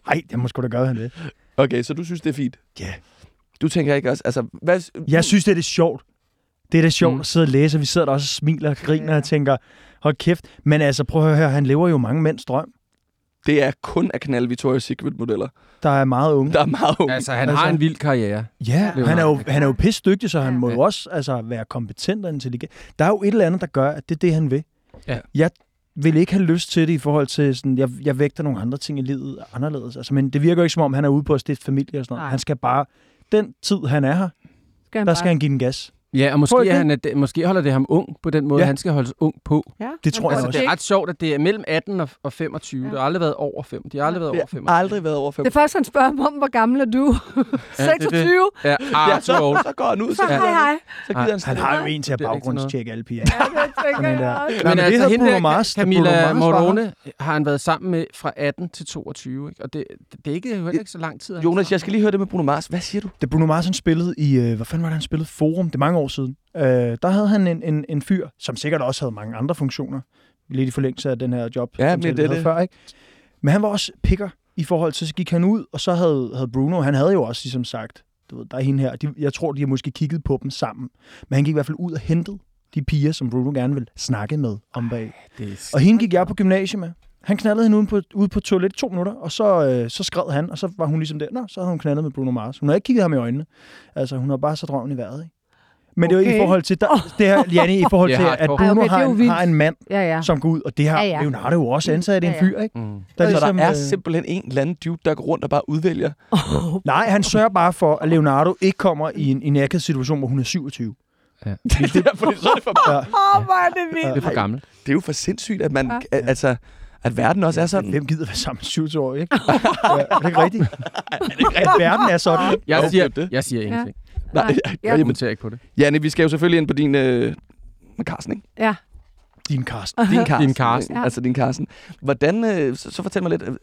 B: Nej, det må sgu da gøre, han det.
A: Okay, så du synes, det er fint?
B: Ja.
A: Du tænker ikke også, altså... Hvad,
B: Jeg synes, det er det sjovt. Det er det sjovt
C: Mm.
B: at sidde og læse, og vi sidder der også og smiler og griner og tænker, hold kæft. Men altså, prøv at høre her, han lever jo mange mænds drøm.
A: Det er kun at knalde Victoria's Secret-modeller.
B: Der er meget unge.
A: Der er meget unge.
C: Altså, han
B: Altså-
C: har en vild karriere.
B: Ja, han er jo, han er jo pisse dygtig, så han
D: Ja.
B: må jo også altså, være kompetent og intelligent. Der er jo et eller andet, der gør, at det er det, han vil.
C: Ja.
B: Jeg vil ikke have lyst til det i forhold til, sådan, jeg, jeg vægter nogle andre ting i livet anderledes. Altså, men det virker jo ikke som om, han er ude på at stifte familie og sådan noget.
D: Nej.
B: Han skal bare, den tid han er her,
D: Skal han
B: der
D: bare...
B: skal han give den gas.
C: Ja, og måske, er
B: det?
C: han, at, måske holder det ham ung på den måde,
B: Ja.
C: han skal holdes ung på.
D: Ja,
B: Det tror jeg
C: Altså,
B: også.
C: det er ret sjovt, at det er mellem 18 og, og 25.
D: Ja.
C: Det har aldrig været over 5. De har aldrig været
A: Det
C: over
A: har
C: 5.
A: aldrig været over 5.
D: Det er først, han spørger mig om, hvor gammel er du?
C: Ja, det er det.
D: 26?
C: Ja,
A: Ja,
C: ah, så old.
A: så, så går han ud, så,
D: Så hej, hej.
A: så gider han
B: Han har jo en til at
C: Det
B: baggrundstjekke alle piger.
D: Ja, det tænker
B: Men,
D: jeg
B: øh,
D: også.
B: Men det
C: altså, hende
B: Bruno
C: der,
B: Mars-
C: Camilla
B: Bruno Mars var
C: Morone har han været sammen med fra 18 til 22. Ikke? Og det, det er ikke, heller ikke så lang tid.
A: Jonas, jeg skal lige høre det med Bruno Mars. Hvad siger du?
B: Da Bruno Mars han spillede i, øh, hvad fanden var det, han spillede? Forum, det er mange år siden. Øh, der havde han en, en, en fyr, som sikkert også havde mange andre funktioner. Lidt i forlængelse af den her job,
A: Ja,
B: som
A: det
B: havde
A: det.
B: før, ikke? Men han var også picker i forhold til, så gik han ud, og så havde, havde Bruno, han havde jo også ligesom sagt, du ved, der er hende her, de, jeg tror, de har måske kigget på dem sammen. Men han gik i hvert fald ud og hentede de piger, som Bruno gerne vil snakke med om bag.
C: Det
B: Og hende gik jeg på gymnasiet med. Han knaldede hende ude på, ude på toilet i to minutter, og så, øh, så skred han, og så var hun ligesom der. Nå, så havde hun knaldet med Bruno Mars. Hun har ikke kigget ham i øjnene. Altså, hun har bare så drømmen i vejret, ikke? Men det er jo i
D: Okay.
B: forhold til, der, det her, Janne, i forhold
C: Det er
B: til, at. Bruno
D: Ej, okay, det er
B: har, en, har en mand,
D: Ja, ja.
B: som går ud, og det har
D: Ja, ja.
B: Leonardo jo også ansat en
D: Ja, ja.
B: fyr, ikke?
C: Mm.
B: Der
A: Så
B: ligesom,
A: der er
B: øh,
A: simpelthen en eller anden dude, der går rundt og bare udvælger.
B: Nej, han sørger bare for, at Leonardo ikke kommer i en, en akavet situation, hvor hun er 27.
C: Ja.
A: det er det er så er det for
B: Ja.
D: Åh, hvor er det vildt.
C: Det er for gammelt.
A: Det er jo for sindssygt, at man,
D: Ja.
A: ja. altså, at verden også er sådan.
B: Hvem gider være sammen med 27 år, ikke? ja, er det ikke rigtigt? At verden er sådan, ikke?
C: Jeg
A: Jo,
C: siger,
A: det er det.
C: jeg siger ingenting.
A: Nej,
D: Nej.
C: Jeg
A: jamen,
C: kommenterer ikke på det.
A: Janne, vi skal jo selvfølgelig ind på din... Øh, med Carsten, ikke?
D: Ja.
B: Din Karsten.
A: Din Carsten.
C: Din Carsten.
D: Ja.
A: Altså din Carsten. Hvordan, øh, så, så fortæl mig lidt, øh,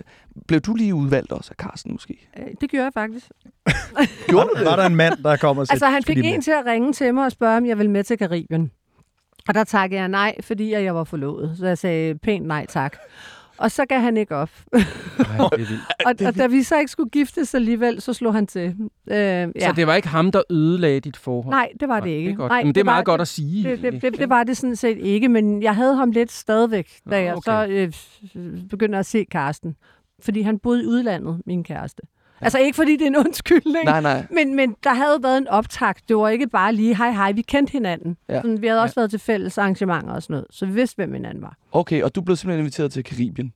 A: blev du lige udvalgt også af Carsten måske?
D: Øh, Det gjorde jeg faktisk.
A: Gjorde du det?
B: Var der en mand, der kom og sagde,
D: Altså, han fik
B: "Skal de
D: en til at ringe til mig og spørge, om jeg ville med til Karibien. Og der takkede jeg nej, fordi jeg var forlovet. Så jeg sagde pænt nej tak. Og så gav han ikke op.
C: Ej, det
D: og, og da vi så ikke skulle giftes alligevel, så slog han til. Øh, ja.
C: Så det var ikke ham, der ødelagde dit forhold?
D: Nej, det var det ikke.
C: Det er, godt.
D: Nej,
C: Men det er meget
D: var,
C: godt at sige.
D: Det, det, det, det var det sådan set ikke, men jeg havde ham lidt stadigvæk, da jeg
C: okay.
D: så øh, begyndte at se Karsten. Fordi han boede i udlandet, min kæreste. Altså ikke fordi det er en undskyldning,
A: Nej, nej.
D: men, men der havde været en optakt. Det var ikke bare lige, hej hej, vi kendte hinanden.
A: Ja.
D: Ja. Sådan, vi havde også været til fælles arrangementer og sådan noget, så vi vidste, hvem hinanden var.
A: Okay, og du blev simpelthen inviteret til Karibien.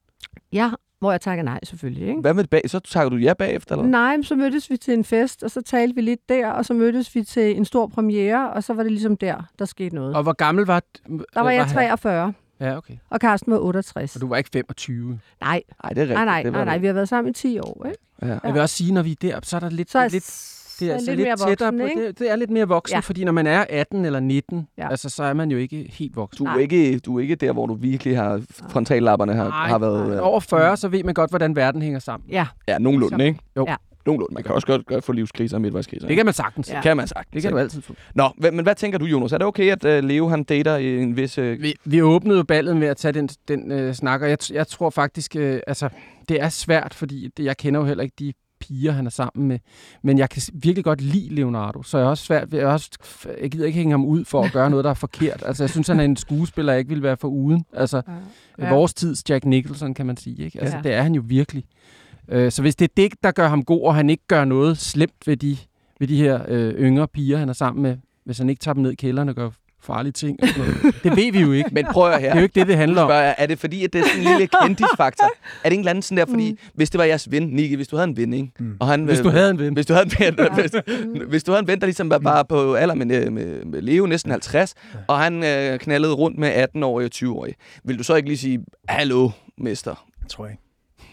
D: Ja, hvor jeg takker nej selvfølgelig. Ikke?
A: Hvad med bag? Så takker du ja bagefter, eller?
D: Nej, men så mødtes vi til en fest, og så talte vi lidt der, og så mødtes vi til en stor premiere, og så var det ligesom der, der skete noget.
C: Og hvor gammel var
D: Der var jeg
C: han?
D: 43,
C: Ja, okay.
D: og Karsten var 68.
C: Og du var ikke 25.
D: Nej,
A: Nej, det er rigtigt.
D: nej, nej, nej, nej, vi har været sammen i 10 år. Ikke?
A: Ja.
C: Jeg vil også sige, når vi er der, så er der lidt,
D: Så er,
C: lidt det er,
D: så
C: altså
D: lidt
C: lidt, tættere
D: voksen,
C: på,
D: ikke?
C: det, det er lidt mere voksen, ja. Fordi når man er 18 eller 19, ja. Altså, så er man jo ikke helt voksen.
A: Du er,
D: Nej.
A: ikke, du er ikke der, hvor du virkelig har frontallapperne har,
C: Nej,
A: har været...
C: nej.
A: øh,
C: Over 40, så ved man godt, hvordan verden hænger sammen.
D: Ja,
A: Ja, nogenlunde,
D: Så-
A: ikke?
C: Jo.
D: Ja.
A: Nogenlunde. Man kan også godt, godt få livskriser og midtvejskriser.
C: Det kan man sagtens.
D: Ja.
A: Kan man sagt.
C: Det kan du altid få.
A: Nå, men hvad tænker du, Jonas? Er det okay, at uh, Leo han dater i en vis... Uh...
C: Vi, vi åbnede jo ballet med at tage den, den øh, snak, og jeg, jeg tror faktisk, øh, altså, det er svært, fordi det, jeg kender jo heller ikke de piger, han er sammen med. Men jeg kan virkelig godt lide Leonardo, så jeg er også svært ved, jeg, også, jeg gider ikke hænge ham ud for at gøre noget, der er forkert. Altså, jeg synes, han er en skuespiller, jeg ikke vil være for uden. Altså. Ja. vores tids Jack Nicholson, kan man sige. Ikke? Altså,
D: Ja.
C: det er han jo virkelig. Øh, så hvis det er det, der gør ham god, og han ikke gør noget slemt ved de, ved de her øh, yngre piger, han er sammen med, hvis han ikke tager dem ned i kælderen og gør farlige ting. Det ved vi jo ikke.
A: Men prøv at
C: Det er
A: her.
C: jo ikke det, det handler om.
A: Spørger jeg, er det fordi, at det er sådan en lille kendisfaktor? Er det ikke en eller anden sådan der, fordi
D: Mm.
A: hvis det var jeres ven, Nicky, hvis du havde en ven, ikke?
B: Mm.
A: Og han,
C: Hvis
A: øh,
C: du havde en ven.
A: Hvis du havde en ven,
D: Ja.
A: hvis, hvis du havde en ven, der ligesom var bare på alder med, øh, med, med Leo, næsten 50, og han øh, knaldede rundt med 18-årige og 20-årige, vil du så ikke lige sige, hallo, mester?
B: Det tror jeg ikke.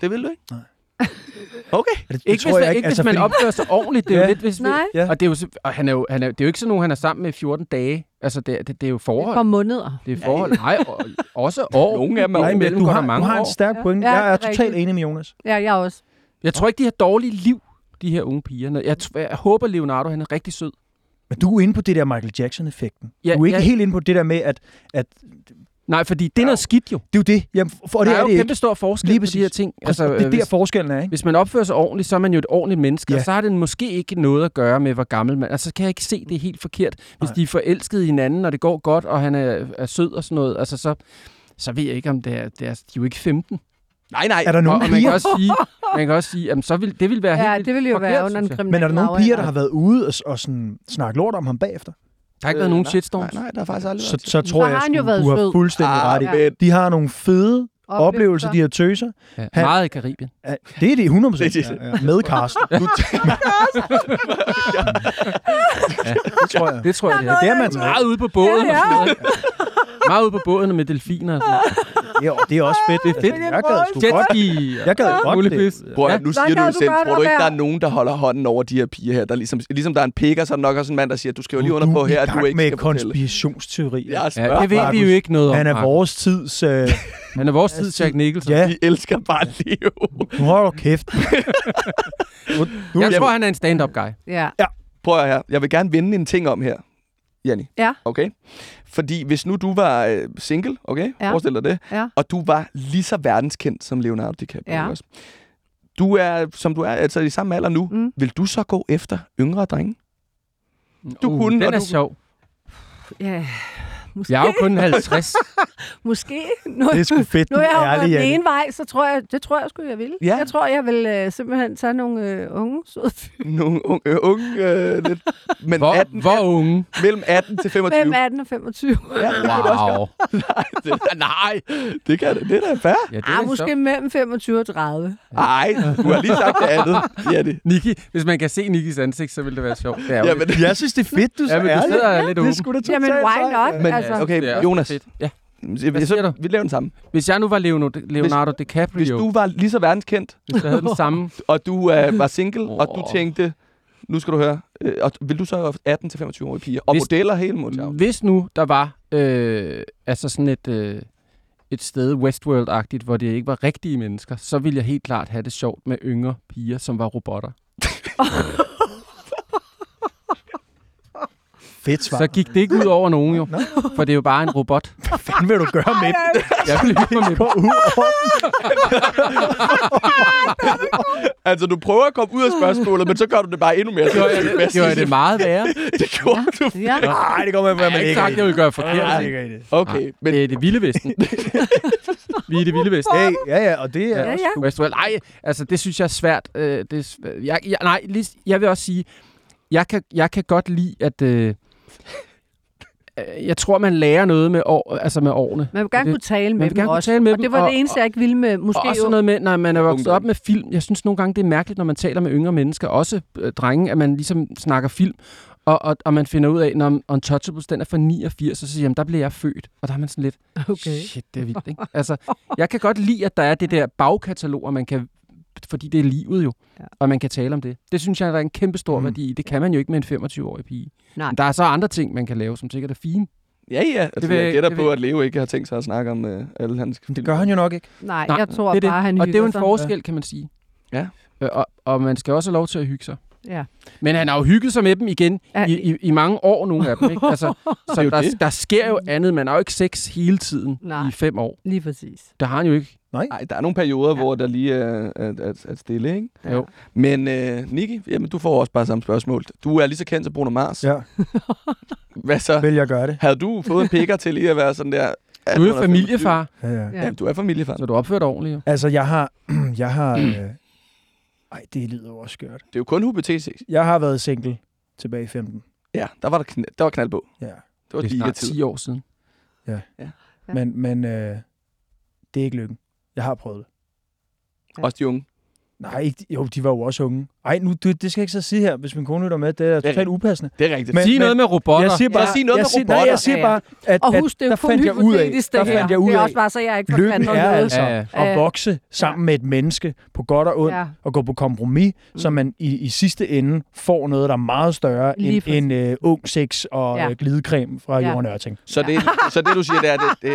A: Det vil du ikke?
B: Nej.
A: Okay.
B: Det, det
C: Ikke, hvis,
B: jeg
C: ikke, ikke
B: altså,
C: hvis man
B: fordi-
C: opfører sig ordentligt. Det er jo
B: Ja.
C: lidt, hvis vi,
D: Nej,
B: Ja.
C: Og, det er, jo, og han er jo, han er, det er jo ikke sådan nogen, han er sammen med i 14 dage. Altså, det, det, det er jo forhold.
D: par måneder.
C: Det er forhold. Nej, og, også år.
A: Nogle af dem er
C: imellem
B: du har,
C: mange
B: du har en stærk
D: Ja.
B: point.
D: Ja,
B: Jeg er
D: det er
B: totalt enig med Jonas.
D: Ja, jeg også.
C: Jeg tror ikke, de har dårlige liv, de her unge piger. Jeg, jeg håber, Leonardo han er rigtig sød.
B: Men du er inde på det der Michael Jackson-effekten.
C: Ja,
B: du er ikke
C: ja.
B: helt inde på det der med, at, at
C: Nej, fordi det er noget skidt jo.
B: det er jo det. Jamen, for, og det
C: der er,
B: er
C: jo kæmpe stor forskel
B: Lige
C: på de her
B: præcis.
C: ting.
B: Altså, det er
C: øh,
B: der
C: hvis,
B: forskellen er, ikke?
C: hvis man opfører sig ordentligt, så er man jo et ordentligt menneske,
B: Ja.
C: og så har det måske ikke noget at gøre med, hvor gammel man er. Altså, så kan jeg ikke se, det er helt forkert. Hvis
B: Nej.
C: de er forelskede i hinanden, og det går godt, og han er, er sød og sådan noget, altså, så, så ved jeg ikke, om det er, det er... De er jo ikke 15.
A: Nej, nej.
B: Er der
C: Og,
B: nogle
C: og man kan også sige, man kan også sige jamen, så vil, det vil være
D: Ja,
C: helt
D: det ville jo
C: forkert,
D: være under en
B: men er der nogle
D: lavalder.
B: piger, der har været ude og, og sådan, snakke lort om ham bagefter?
C: Der har ikke været nogen
A: nej,
C: shitstorms.
A: Nej, nej, der har faktisk aldrig
B: Så,
A: været
B: så tror
D: har
B: jeg,
D: han jo været
B: du har fuldstændig
A: Ah,
B: ret i.
A: men-
B: De har nogle fede oplevelser, de her tøser.
C: Ja,
B: Han-
C: meget i Karibien.
B: Ja, Det er det 100
A: Det er
B: procent.
A: det.
B: Ja, ja. Med Carsten.
A: Du,
B: Det tror jeg.
C: Det tror jeg, det er.
B: Det er man
C: Meget ude på båden.
D: Ja,
C: og sådan noget. Meget ude på båden med delfiner og sådan noget.
B: Det er, også fedt.
C: Det er fedt.
B: Jeg gad sgu godt.
C: Jetski.
B: Jeg gad godt det.
A: Prøv,
C: Ja.
A: ja. nu siger
D: Hvad
A: du
D: du
A: selv. Tror du
D: der
A: ikke, der er nogen, der holder hånden over de her piger her? Der ligesom, ligesom der er en pikker, så er der nok også en mand, der siger, du skriver lige under på
B: er
A: her, at du ikke
B: med
A: skal fortælle.
B: konspirationsteori.
C: Ja, det ved vi jo ikke noget om.
B: Han er vores tids... Øh,
C: Han er vores tids Jack Nicholson.
B: ja,
A: Vi elsker bare Leo.
B: nu hold du kæft. Nu, nu,
C: Jeg tror, han er en stand-up guy.
D: Ja.
A: Prøv at her. Jeg vil gerne vinde en ting om her, Janni.
D: Ja.
A: Okay? Fordi hvis nu du var øh, single, okay?
D: Ja.
A: Forestil dig det.
D: Ja.
A: Og du var lige så verdenskendt som Leonardo DiCaprio
D: Ja.
A: også. Du er, som du er, altså i samme alder nu.
D: Mm.
A: Vil du så gå efter yngre drenge? Du
C: uh,
A: kunne,
C: Den
A: og
C: er
A: du-
C: sjov.
D: ja. Måske.
C: Jeg er jo kun 50.
D: Måske. Nu,
B: det er sgu fedt,
D: nu er jeg
B: er ærlig,
D: den ene vej, så tror jeg, det tror jeg sgu, jeg vil.
A: Ja.
D: Jeg tror, jeg vil øh, simpelthen tage nogle øh, unge søde fyre.
A: Nogle unge, øh, unge øh, lidt, men
C: Hvor,
A: 18,
C: hvor unge?
A: mellem 18 til 25.
D: Mellem 18 og 25.
A: Ja, det
C: Wow.
A: Nej, det, nej, det, kan, det er da fair.
C: Ja, det er
D: Ah, måske
C: sjovt.
D: mellem 25 og 30.
A: Nej, du har lige sagt det andet. Ja, det.
C: Niki, hvis man kan se Nikis ansigt, så vil det være sjovt. Det er jo
A: Ja, men,
B: Jeg synes, det er fedt, du er så
C: Ja, men du sidder lidt
B: Det er sgu da totalt
D: Jamen, why not?
B: ja.
A: men
D: altså.
A: okay,
C: Det er
A: Jonas,
C: fedt. Ja. Hvad
A: jeg,
C: siger
A: så,
C: du?
A: vi laver den sammen.
C: Hvis jeg nu var Leonardo, Leonardo DiCaprio,
A: Hvis du var lige så verdenskendt,
C: hvis jeg havde den samme...
A: og du øh, var single, og du tænkte, nu skal du høre, øh, og vil du så have 18-25-årige piger, og
C: Hvis-
A: modeller hele måden?
C: Hvis nu der var øh, altså sådan et, øh, et sted Westworld-agtigt, hvor det ikke var rigtige mennesker, så ville jeg helt klart have det sjovt med yngre piger, som var robotter.
B: Fedt svar.
C: Så gik det ikke ud over nogen jo, for det er jo bare en robot.
B: Hvad fanden vil du gøre med den?
C: Jeg vil hygge mig med
B: over
A: Altså, du prøver at komme ud af spørgsmålet, men så gør du det bare endnu mere.
C: Gjorde jeg det, gjorde jeg det meget værre?
A: det gjorde du.
D: Ja.
B: Nej, det går med,
C: Jeg har ikke sagt, at jeg vil gøre forkert.
B: Ja, det gør det.
A: Okay, men
C: Det er det vilde vesten. Vi er det vilde vesten.
B: Hey, ja, ja, og det er
D: Ja,
B: også
D: ja.
C: Westworld. Nej, altså det synes jeg er svært. Øh, det er, jeg, jeg, nej, lige, jeg vil også sige, jeg kan, jeg kan godt lide, at... Øh, jeg tror, man lærer noget med, år, altså med årene.
D: Man vil gerne
C: Det-
D: kunne tale med dem
C: gerne
D: også.
C: tale med
D: og
C: dem,
D: det var
C: og-
D: det eneste, jeg ikke ville med. Måske
C: og også
D: jo,
C: sådan noget med, når man er vokset op med film. Jeg synes nogle gange, det er mærkeligt, når man taler med yngre mennesker, også øh, drenge, at man ligesom snakker film, og, og, og man finder ud af, når Untouchables, den er fra 89, og så siger man, der blev jeg født. Og der er man sådan lidt,
D: Okay.
C: shit, det er vildt, ikke? Altså, jeg kan godt lide, at der er det der bagkataloger, man kan fordi det er livet jo,
D: Ja.
C: ja. og man kan tale om det. Det synes jeg, der er en kæmpe stor
B: Mm.
C: værdi. Det kan man jo ikke med en 25-årig pige.
D: Nej.
C: Men der er så andre ting, man kan lave, som sikkert er fine.
A: ja, ja. Altså,
C: Det vil-
A: jeg gætter
C: det
A: på,
C: vil-
A: at Leo ikke har tænkt sig at snakke om uh, alle hans
B: Det gør han jo nok ikke.
D: Nej,
C: Nej,
D: jeg tror
C: det er
D: bare,
C: det.
D: han
C: Og det er jo en
D: sig.
C: forskel, kan man sige.
A: Ja.
C: Øh, Og, og man skal også have lov til at hygge sig.
D: Ja.
C: Men han har jo hygget sig med dem igen
D: Ja.
C: i, i, i mange år, nogle af dem. Ikke? Altså, så der,
A: det.
C: der sker jo andet. Man har jo ikke sex hele tiden
D: Nej.
C: i fem år.
D: Lige præcis.
C: Det har han jo ikke.
A: Nej, der er nogle perioder,
D: Ja.
A: ja. hvor der lige er, er, er, er stille, ikke?
D: Ja.
C: Jo.
A: Men uh, Niki, jamen, du får også bare samme spørgsmål. Du er lige så kendt som Bruno Mars.
B: Ja,
A: Hvad så?
B: vil jeg gøre det.
A: Havde du fået en pikker til lige at være sådan der...
C: Du er jo familiefar,
B: Ja, ja.
D: Ja.
A: Ja, du er familiefar.
C: så du opfører dig ordentligt. Jo.
B: Altså, jeg har... Jeg har... Øh, ej, det lyder jo også skørt.
A: Det er jo kun HBTC.
B: Jeg har været single tilbage i 15.
A: Ja, der var der, knald, der var knald på.
B: Ja.
A: Det var
C: Det er
A: lige
C: snart
A: tid.
C: 10 år siden.
D: Ja.
B: Men, men øh, det er ikke lykken. Jeg har prøvet det.
A: Også de unge.
B: Nej, ikke, jo, de var jo også unge. Ej, nu, du, det skal jeg ikke så sige her, hvis min kone lytter med. Det er
A: Det er
B: totalt upassende.
A: Det er rigtigt.
B: Men-
C: Sig noget med robotter.
B: Jeg siger bare,
A: Ja, sig noget
B: jeg
A: med
B: siger, nej,
A: robotter.
B: jeg siger bare, at,
D: Og
B: at
D: husk, det er
B: der fandt jeg ud af, der
D: det her.
B: fandt jeg ud
D: Det er
B: af,
D: også bare, så jeg ikke
B: lykken er
D: noget.
B: altså
C: Ja, ja.
B: at vokse sammen med et menneske på godt og ondt,
D: Ja.
B: og gå på kompromis,
D: Mm.
B: så man i, i sidste ende får noget, der er meget større
D: Lige
B: end, end øh, ung sex og
D: Ja.
B: ja. glidecreme fra
D: Ja.
B: Jorden Ørting.
A: Så det, så det, du siger, det er, det, det,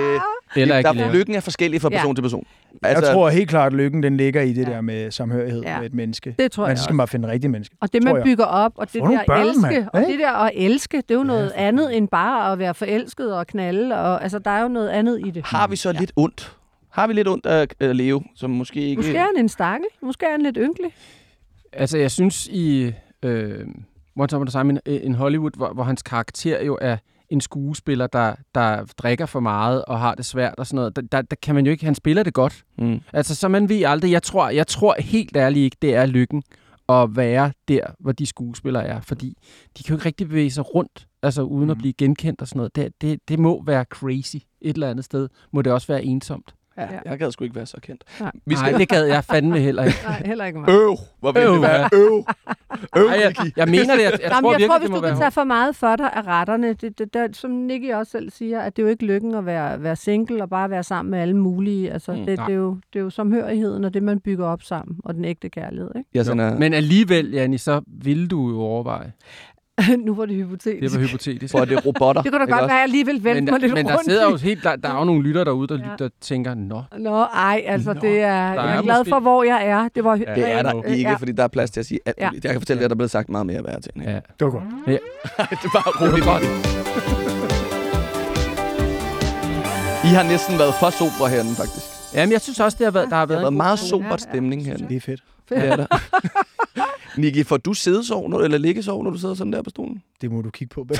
C: Eller ikke
A: der, lykken er forskellig fra person til person.
B: Altså, jeg tror helt klart, at lykken den ligger i det der med samhørighed
D: Ja.
B: med et menneske.
D: Det tror jeg også.
B: skal man bare finde en rigtig menneske.
D: Og det, man
B: jeg.
D: bygger op, og det
B: Få
D: der
B: børn,
D: elske, og det der at elske, det er jo
B: Ja,
D: noget andet end bare at være forelsket og knalde. Og, altså, der er jo noget andet i det.
A: Har vi så lidt ondt? Har vi lidt ondt af uh, Leo, som måske ikke...
D: Måske er han en stakkel. Måske er han lidt ynkelig.
C: Altså, jeg synes i øh, Once Upon a Time in, in Hollywood, hvor, hvor hans karakter jo er en skuespiller, der, der drikker for meget og har det svært og sådan noget, der, der, der kan man jo ikke, han spiller det godt.
A: Mm.
C: Altså, så man ved aldrig, jeg tror, jeg tror helt ærligt ikke, det er lykken at være der, hvor de skuespillere er, fordi de kan jo ikke rigtig bevæge sig rundt, altså uden at
B: Mhm.
C: blive genkendt og sådan noget. Det, det, det må være crazy et eller andet sted. Må det også være ensomt.
A: Ja, jeg gad sgu ikke være så kendt.
D: Nej.
A: Vi skal...
C: Nej, det gad jeg fandme heller ikke.
D: Nej, heller ikke mig.
A: Øv! Hvor vil
C: Øv,
A: det være? Øv! Øv,
C: Ej, jeg, jeg mener det. Jeg, jeg,
D: Jamen,
C: tror
D: jeg
C: virkelig,
D: tror, hvis du kan tage for meget for dig af retterne, det, det, der, som Nicky også selv siger, at det er jo ikke lykken at være, være single og bare være sammen med alle mulige. Altså,
A: Mm,
D: det, det, er jo, det er jo samhørigheden og det, man bygger op sammen, og den ægte kærlighed. Ikke?
A: Jeg sender...
C: Men alligevel, Janni, så ville du jo overveje.
D: nu var det hypotetisk.
C: Det var hypotetisk.
A: For det er robotter.
D: det kunne da godt
A: også?
D: være, at jeg alligevel vendte
C: men
D: mig lidt
C: men der
D: rundt.
C: sidder
D: i-
C: jo helt klart, der er jo nogle lytter derude, der,
D: Ja.
C: ja. der tænker, nå,
D: Nå, ej, altså
A: Nå,
D: det er,
C: der
D: jeg er
C: er
D: glad
C: måske-
D: for, hvor jeg er. Det var
C: Ja.
A: Det er der
C: Øh,
A: ikke,
D: ja.
A: fordi der er plads til at sige alt.
D: Ja.
A: Jeg kan fortælle jer, at der er blevet sagt meget mere værd til.
C: ja.
B: Det var godt.
A: det er bare roligt. I har næsten været for sobre herinde, faktisk.
C: Jamen, jeg synes også, det har været, der har
A: Der
C: været
A: har været
C: en
A: meget
D: Ja,
A: sobert
D: ja.
A: stemning herinde.
B: Det er fedt.
A: Det er der. Niki, får du sædesov, når- eller liggesov, når du sidder sådan der på stolen?
B: Det må du kigge på.
C: Vi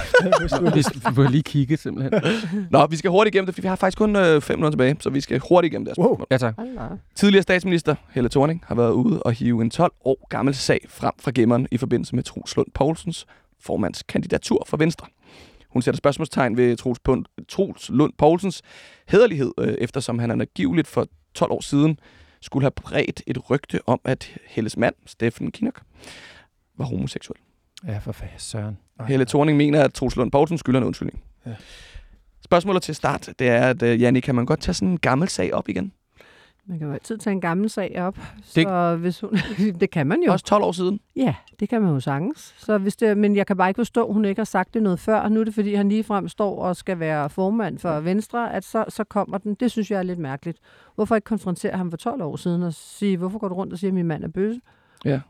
C: må lige kigge, simpelthen.
A: Nå, vi skal hurtigt igennem det, for vi har faktisk kun øh, fem minutter tilbage, så vi skal hurtigt igennem det
B: Wow.
C: Ja, tak.
A: Tidligere statsminister Helle Thorning har været ude og hive en 12 år gammel sag frem fra gemmeren i forbindelse med Troels Lund Poulsens formandskandidatur for Venstre. Hun sætter spørgsmålstegn ved Troels, Pund- Troels Lund Poulsens hederlighed, øh, eftersom han angiveligt for 12 år siden skulle have bredt et rygte om, at Helles mand, Steffen Kinnock, var homoseksuel.
C: Ja, for fanden, Søren.
A: Helle Thorning mener, at Troels Lund Poulsen skylder en undskyldning.
B: Ja.
A: Spørgsmålet til start, det er, at uh, Janni, kan man godt tage sådan en gammel sag op igen?
D: Man kan jo altid tage en gammel sag op. Så hvis hun, det kan man jo.
A: Også 12 år siden?
D: Ja, det kan man jo sagtens. Så hvis det, men jeg kan bare ikke forstå, at hun ikke har sagt det noget før. Nu er det, fordi han ligefrem står og skal være formand for Venstre, at så, så kommer den. Det synes jeg er lidt mærkeligt. Hvorfor ikke konfrontere ham for 12 år siden og sige, hvorfor går du rundt og siger, at min mand er bøse?
A: Ja,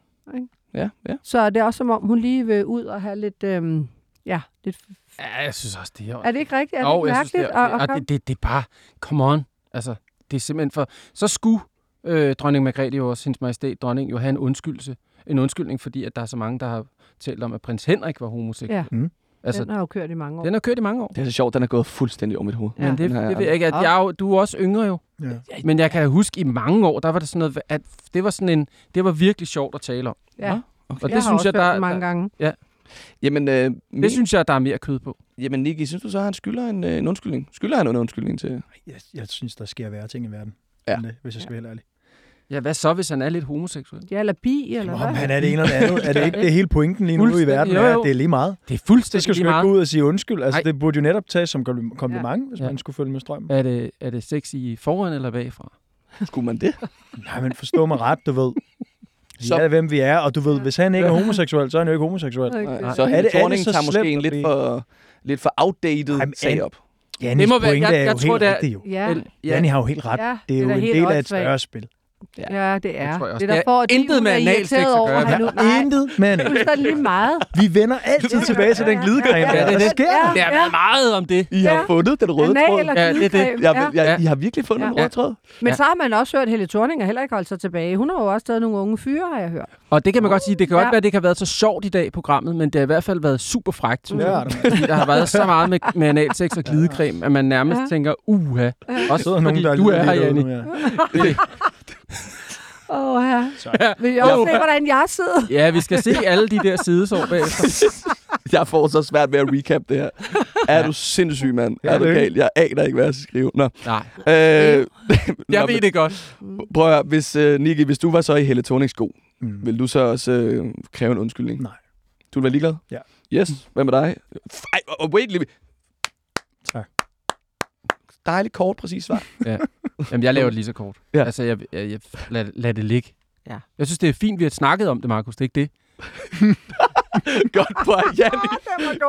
A: ja.
D: Så er det også som om, hun lige vil ud og have lidt, øhm, Ja, det,
C: Ja, jeg synes også, det er...
D: er det ikke rigtigt? Er det
C: Jo,
D: ikke
C: jeg synes,
D: mærkeligt?
C: det, er, det,
D: at
C: og det, det, det er bare... Come on. Altså, det er simpelthen for... Så skulle øh, dronning Margrethe jo også, hendes majestæt, dronning, jo have en undskyldelse. En undskyldning, fordi at der er så mange, der har talt om, at prins Henrik var homoseksuel.
D: Ja,
B: Mm.
C: Altså,
D: den har jo kørt i mange år.
C: den har kørt i mange år.
A: Det er så sjovt, den er gået fuldstændig over mit hoved.
D: Ja.
C: Men det,
A: har
C: det ved jeg ikke. At
D: Ja.
C: jeg, er du er også yngre jo.
B: Ja.
C: Men jeg kan huske, i mange år, der var det sådan noget, at det var sådan en, det var virkelig sjovt at tale om.
D: Ja.
C: Og
D: jeg
C: det
D: har
C: synes
D: også
C: jeg, der,
D: mange
C: der,
D: gange.
A: Jamen, øh, Mi-
C: det synes jeg, der er mere kød på.
A: jamen Niki, synes du så, at han skylder en, øh, en undskyldning? Skylder han en undskyldning til?
B: Jeg, jeg synes, der sker værre ting i verden.
A: Ja.
B: End det, hvis jeg skal være helt ærlig.
C: Ja, hvad så, hvis han er lidt homoseksuel?
D: Ja, eller bi, eller
B: Om
D: hvad?
B: han er det ene eller det andet. Er det ikke det hele pointen lige nu i verden?
C: jo,
B: Er,
C: jo.
B: at det er lige meget.
C: Det er fuldstændig
B: skal du
C: lige
B: sgu ikke gå ud og sige undskyld. Altså,
C: Ej.
B: det burde jo netop tages som kom- kompliment, ja. hvis
C: Ja.
B: man skulle følge med strømmen.
C: Er det, er det sex i foran eller bagfra?
A: Skulle man det?
B: Nej, men forstå mig ret, du ved. Vi
A: Så-
B: er, hvem vi er, og du ved, hvis han ikke er homoseksuel, så er han jo ikke homoseksuel.
D: Okay.
A: Nej. Så
B: Er det-
A: Thorning
B: så
A: tager måske
B: slemt
A: en lidt for, lidt for outdated
B: Ej,
A: sag op.
B: Jannis
C: Det må være-
B: pointe
C: jeg-
B: er jo
C: jeg
B: helt
C: det
B: rigtigt, jo.
D: Ja.
B: Janni har jo helt ret.
D: Ja,
B: det er jo
D: det er
B: en del af et større spil.
D: Ja, det er.
C: tror jeg også.
D: Det er
C: Det
D: derfor,
C: har
D: at de
C: intet med
D: er
C: analsex at
D: over,
C: gøre.
D: at han nu... Nej,
B: Intet, men
D: fuldstændig lige meget.
B: vi vender altid tilbage til den glidecreme.
D: Ja,
B: der.
C: ja,
B: Hvad
C: det-
B: sker
D: ja.
B: der?
C: Det har meget om det.
A: I har
D: Ja.
A: fundet den røde
D: Anal
A: tråd.
C: Ja, det er det.
A: Jeg,
D: ja.
A: jeg, I har virkelig fundet
D: Ja.
A: den røde tråd.
D: Men
C: Ja.
D: så har man også hørt, at Helle Thorning har heller ikke holdt sig tilbage. Hun har jo også taget nogle unge fyre, har jeg hørt.
C: Og det kan man godt sige, det kan godt
D: Ja.
C: være, at det ikke har været så sjovt i dag i programmet, men det har i hvert fald været super
B: Ja,
C: jeg.
B: det
C: Fordi der har været så meget med, med analsex og glidecreme, at man nærmest
D: Ja.
C: tænker, uha.
B: Der
C: Også fordi
B: der
C: du er her,
B: Ja.
D: Åh, oh, ja.
B: Så.
D: Vil I også se, hvordan jeg sidder?
C: Ja, vi skal se alle de der sidesår bagefter.
A: Jeg får så svært ved at recap det her. Er du sindssyg, mand?
B: Ja,
A: Er du gal? Jeg aner ikke, hvad jeg skal skrive. Nå.
C: Nej,
A: Øh,
C: jeg
A: Nå,
C: ved det godt.
A: Prøv at høre, hvis, uh, Niki, hvis du var så i Helle Thornings sko,
B: Mm.
A: vil du så også øh, kræve en undskyldning?
B: Nej.
A: Du vil være ligeglad?
B: Ja.
A: Yes. Hvad med dig? Ej, wait lige.
B: Tak.
A: Dejligt kort, præcis svar.
C: Jamen, jeg laver det lige så kort.
A: Ja.
C: Altså, jeg, jeg, jeg lad, lad det ligge.
D: Ja.
C: Jeg synes, det er fint, vi har snakket om det, Markus. Det er ikke det.
A: Godt på Janni.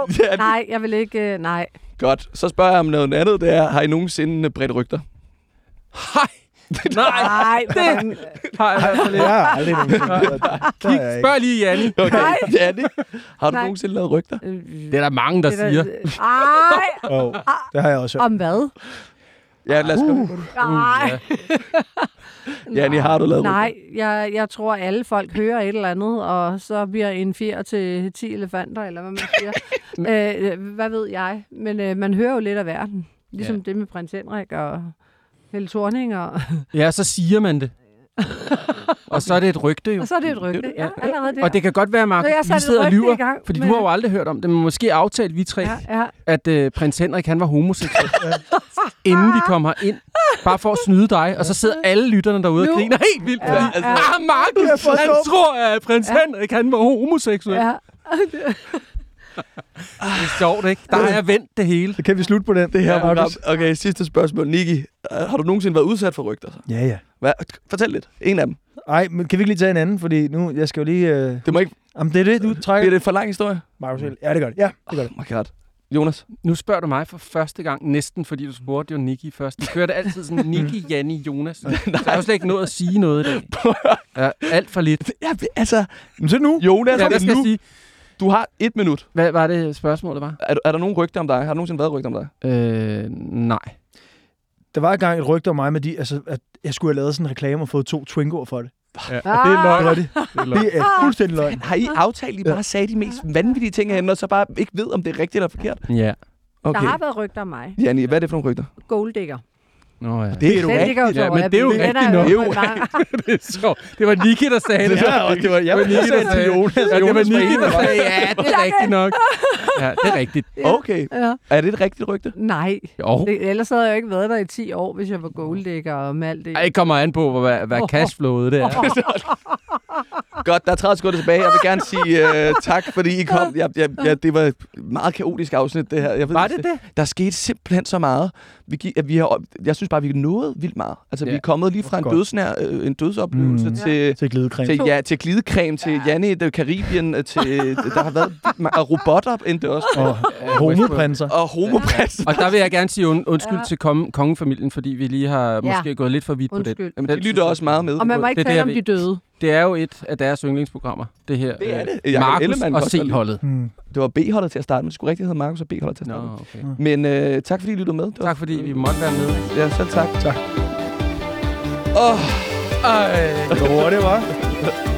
A: Janni.
D: Nej, jeg vil ikke... øh, Nej.
A: Godt. Så spørger jeg om noget andet. Det er, har I nogensinde bredt rygter?
C: Hej! Nej,
D: Nej, hvordan...
C: har jeg fald
B: Det
C: ikke.
B: har jeg aldrig nogensinde. Det jeg.
C: Spørg lige Janni.
A: Okay.
D: Nej.
A: Janni, har du
D: Nej.
A: nogensinde lavet rygter?
C: Det er der mange, der
D: Det er
C: siger.
D: Ej,
B: Åh, det har jeg også hørt.
D: om hvad?
A: Ja, lad os gå.
C: Uh,
D: Nej.
A: Janni, har du lavet
D: Nej, jeg, jeg tror, alle folk hører et eller andet, og så bliver en fjer til 10 elefanter, eller hvad man siger. øh, hvad ved jeg? Men øh, man hører jo lidt af verden. Ligesom
C: ja.
D: det med prins Henrik og Helle Thorning, og,
C: Ja, så siger man det. og så er det et rygte jo.
D: og så er det et rygte. Ja, allerede der.
C: Og det kan godt være,
D: jeg
C: vi sidder og lyver,
D: gang
C: fordi
D: med-
C: du har jo aldrig hørt om det, men måske aftalt vi tre,
D: Ja, ja.
C: at øh, prins Henrik han var homoseksuel, inden vi kommer ind. Bare for at snyde dig, og så sidder alle lytterne derude og
D: Nu.
C: griner helt vildt.
D: Ja,
C: fordi,
D: ja.
C: Ah,
B: for
C: han tror, at prins Henrik han var homoseksuel.
D: ja.
C: Det er sjovt, ikke? Der har jeg vendt det hele.
B: Så kan vi slutte på den.
A: Det her
C: Ja.
B: Markus.
A: Okay, sidste spørgsmål. Niki, øh, har du nogensinde været udsat for rygter? Så?
B: Ja, ja.
A: Hvad? Fortæl lidt. En af dem.
B: Ej, men kan vi ikke lige tage en anden? Fordi nu, jeg skal jo lige... Øh...
A: Det må ikke...
B: Jamen, det er det, du trækker.
A: Bliver det for lang historie?
B: Markus, ja, det gør det. Ja, det gør det.
A: Oh my god. Jonas?
C: Nu spørger du mig for første gang, næsten fordi du spurgte jo Niki først. Vi kører det altid sådan, Niki, Janni, Jonas. Så jeg har jo slet ikke nået at sige noget i dag. Ja, alt for lidt.
A: Ja, altså...
B: Men så nu.
A: Jonas,
C: Ja, hvad skal jeg
A: nu,
C: sige?
A: Du har et minut.
C: Hvad var det spørgsmålet var?
A: Er, er der nogen rygter om dig? Har der nogensinde været rygter om dig?
C: Øh, nej.
B: Der var engang et rygte om mig med de, altså, at jeg skulle have lavet sådan en reklame og fået to Twingoer for det.
C: Ja,
D: Ah.
C: det er løgn.
B: Det var det.
C: Det er løgn.
B: Det er fuldstændig løgn.
A: Har I aftalt, I bare sagde de mest vanvittige ting herinde, og så bare ikke ved, om det er rigtigt eller forkert?
C: Ja.
A: Okay.
D: Der har været rygter om mig.
A: Janni, hvad er det for nogle rygter?
D: Golddigger.
C: Nå ja.
A: Det er
D: jo
C: Ja,
D: så
C: men det er jo rigtigt nok.
A: Det er jo
C: det er sjovt. Det var Niki, der sagde det.
B: Ja, og det var, jeg
C: var Niki, der sagde
B: Jonas.
C: Ja, det var Niki, der sagde, ja, det er rigtigt nok. Ja, det er rigtigt.
A: Okay.
D: Ja.
A: Er det et rigtigt rygte?
D: Nej,
C: Jo.
D: det, ellers havde jeg jo ikke været der i 10 år, hvis jeg var golddigger og alt det.
C: Det kommer an på, hvad, hvad cashflowet det er.
A: Godt, der er 30 sekunder tilbage. Jeg vil gerne sige uh, tak, fordi I kom. Jeg, jeg, jeg, det var et meget kaotisk afsnit, det her. Jeg ved,
C: Var det det?
A: Der skete simpelthen så meget. Vi, gik, at vi har, jeg synes bare, vi nåede vildt meget. Altså,
C: Ja.
A: vi er kommet lige fra en, dødsnær, øh, en dødsoplevelse
B: Mm.
A: til...
B: Til glidecreme.
A: Til, ja, til glidecreme, til Janne i det Karibien, øh, til, der har været og robotter endte også.
B: Og homoprinser.
A: Og homoprins.
C: Og der vil jeg gerne sige und, undskyld
D: Ja.
C: til konge, kongefamilien, fordi vi lige har måske gået lidt for vidt på det.
D: Undskyld.
A: Jamen, de lytter også meget med.
D: Og man må ikke
C: Det
D: tale om de døde.
C: Det er jo et af deres yndlingsprogrammer, det her.
A: Det er
C: øh,
A: det. Jakob
C: Markus
A: Ellemann
C: og. C-holdet.
B: Hmm.
A: Det var B-holdet til at starte, men det skulle rigtig hedde Markus og B-holdet til at
C: Nå,
A: starte.
C: okay.
A: Men øh, tak fordi I lyttede med. Det var,
C: Tak fordi vi måtte være med.
A: Ja, selv tak.
B: Tak.
A: Åh,
C: Ej.
B: Det var hurtigt, var.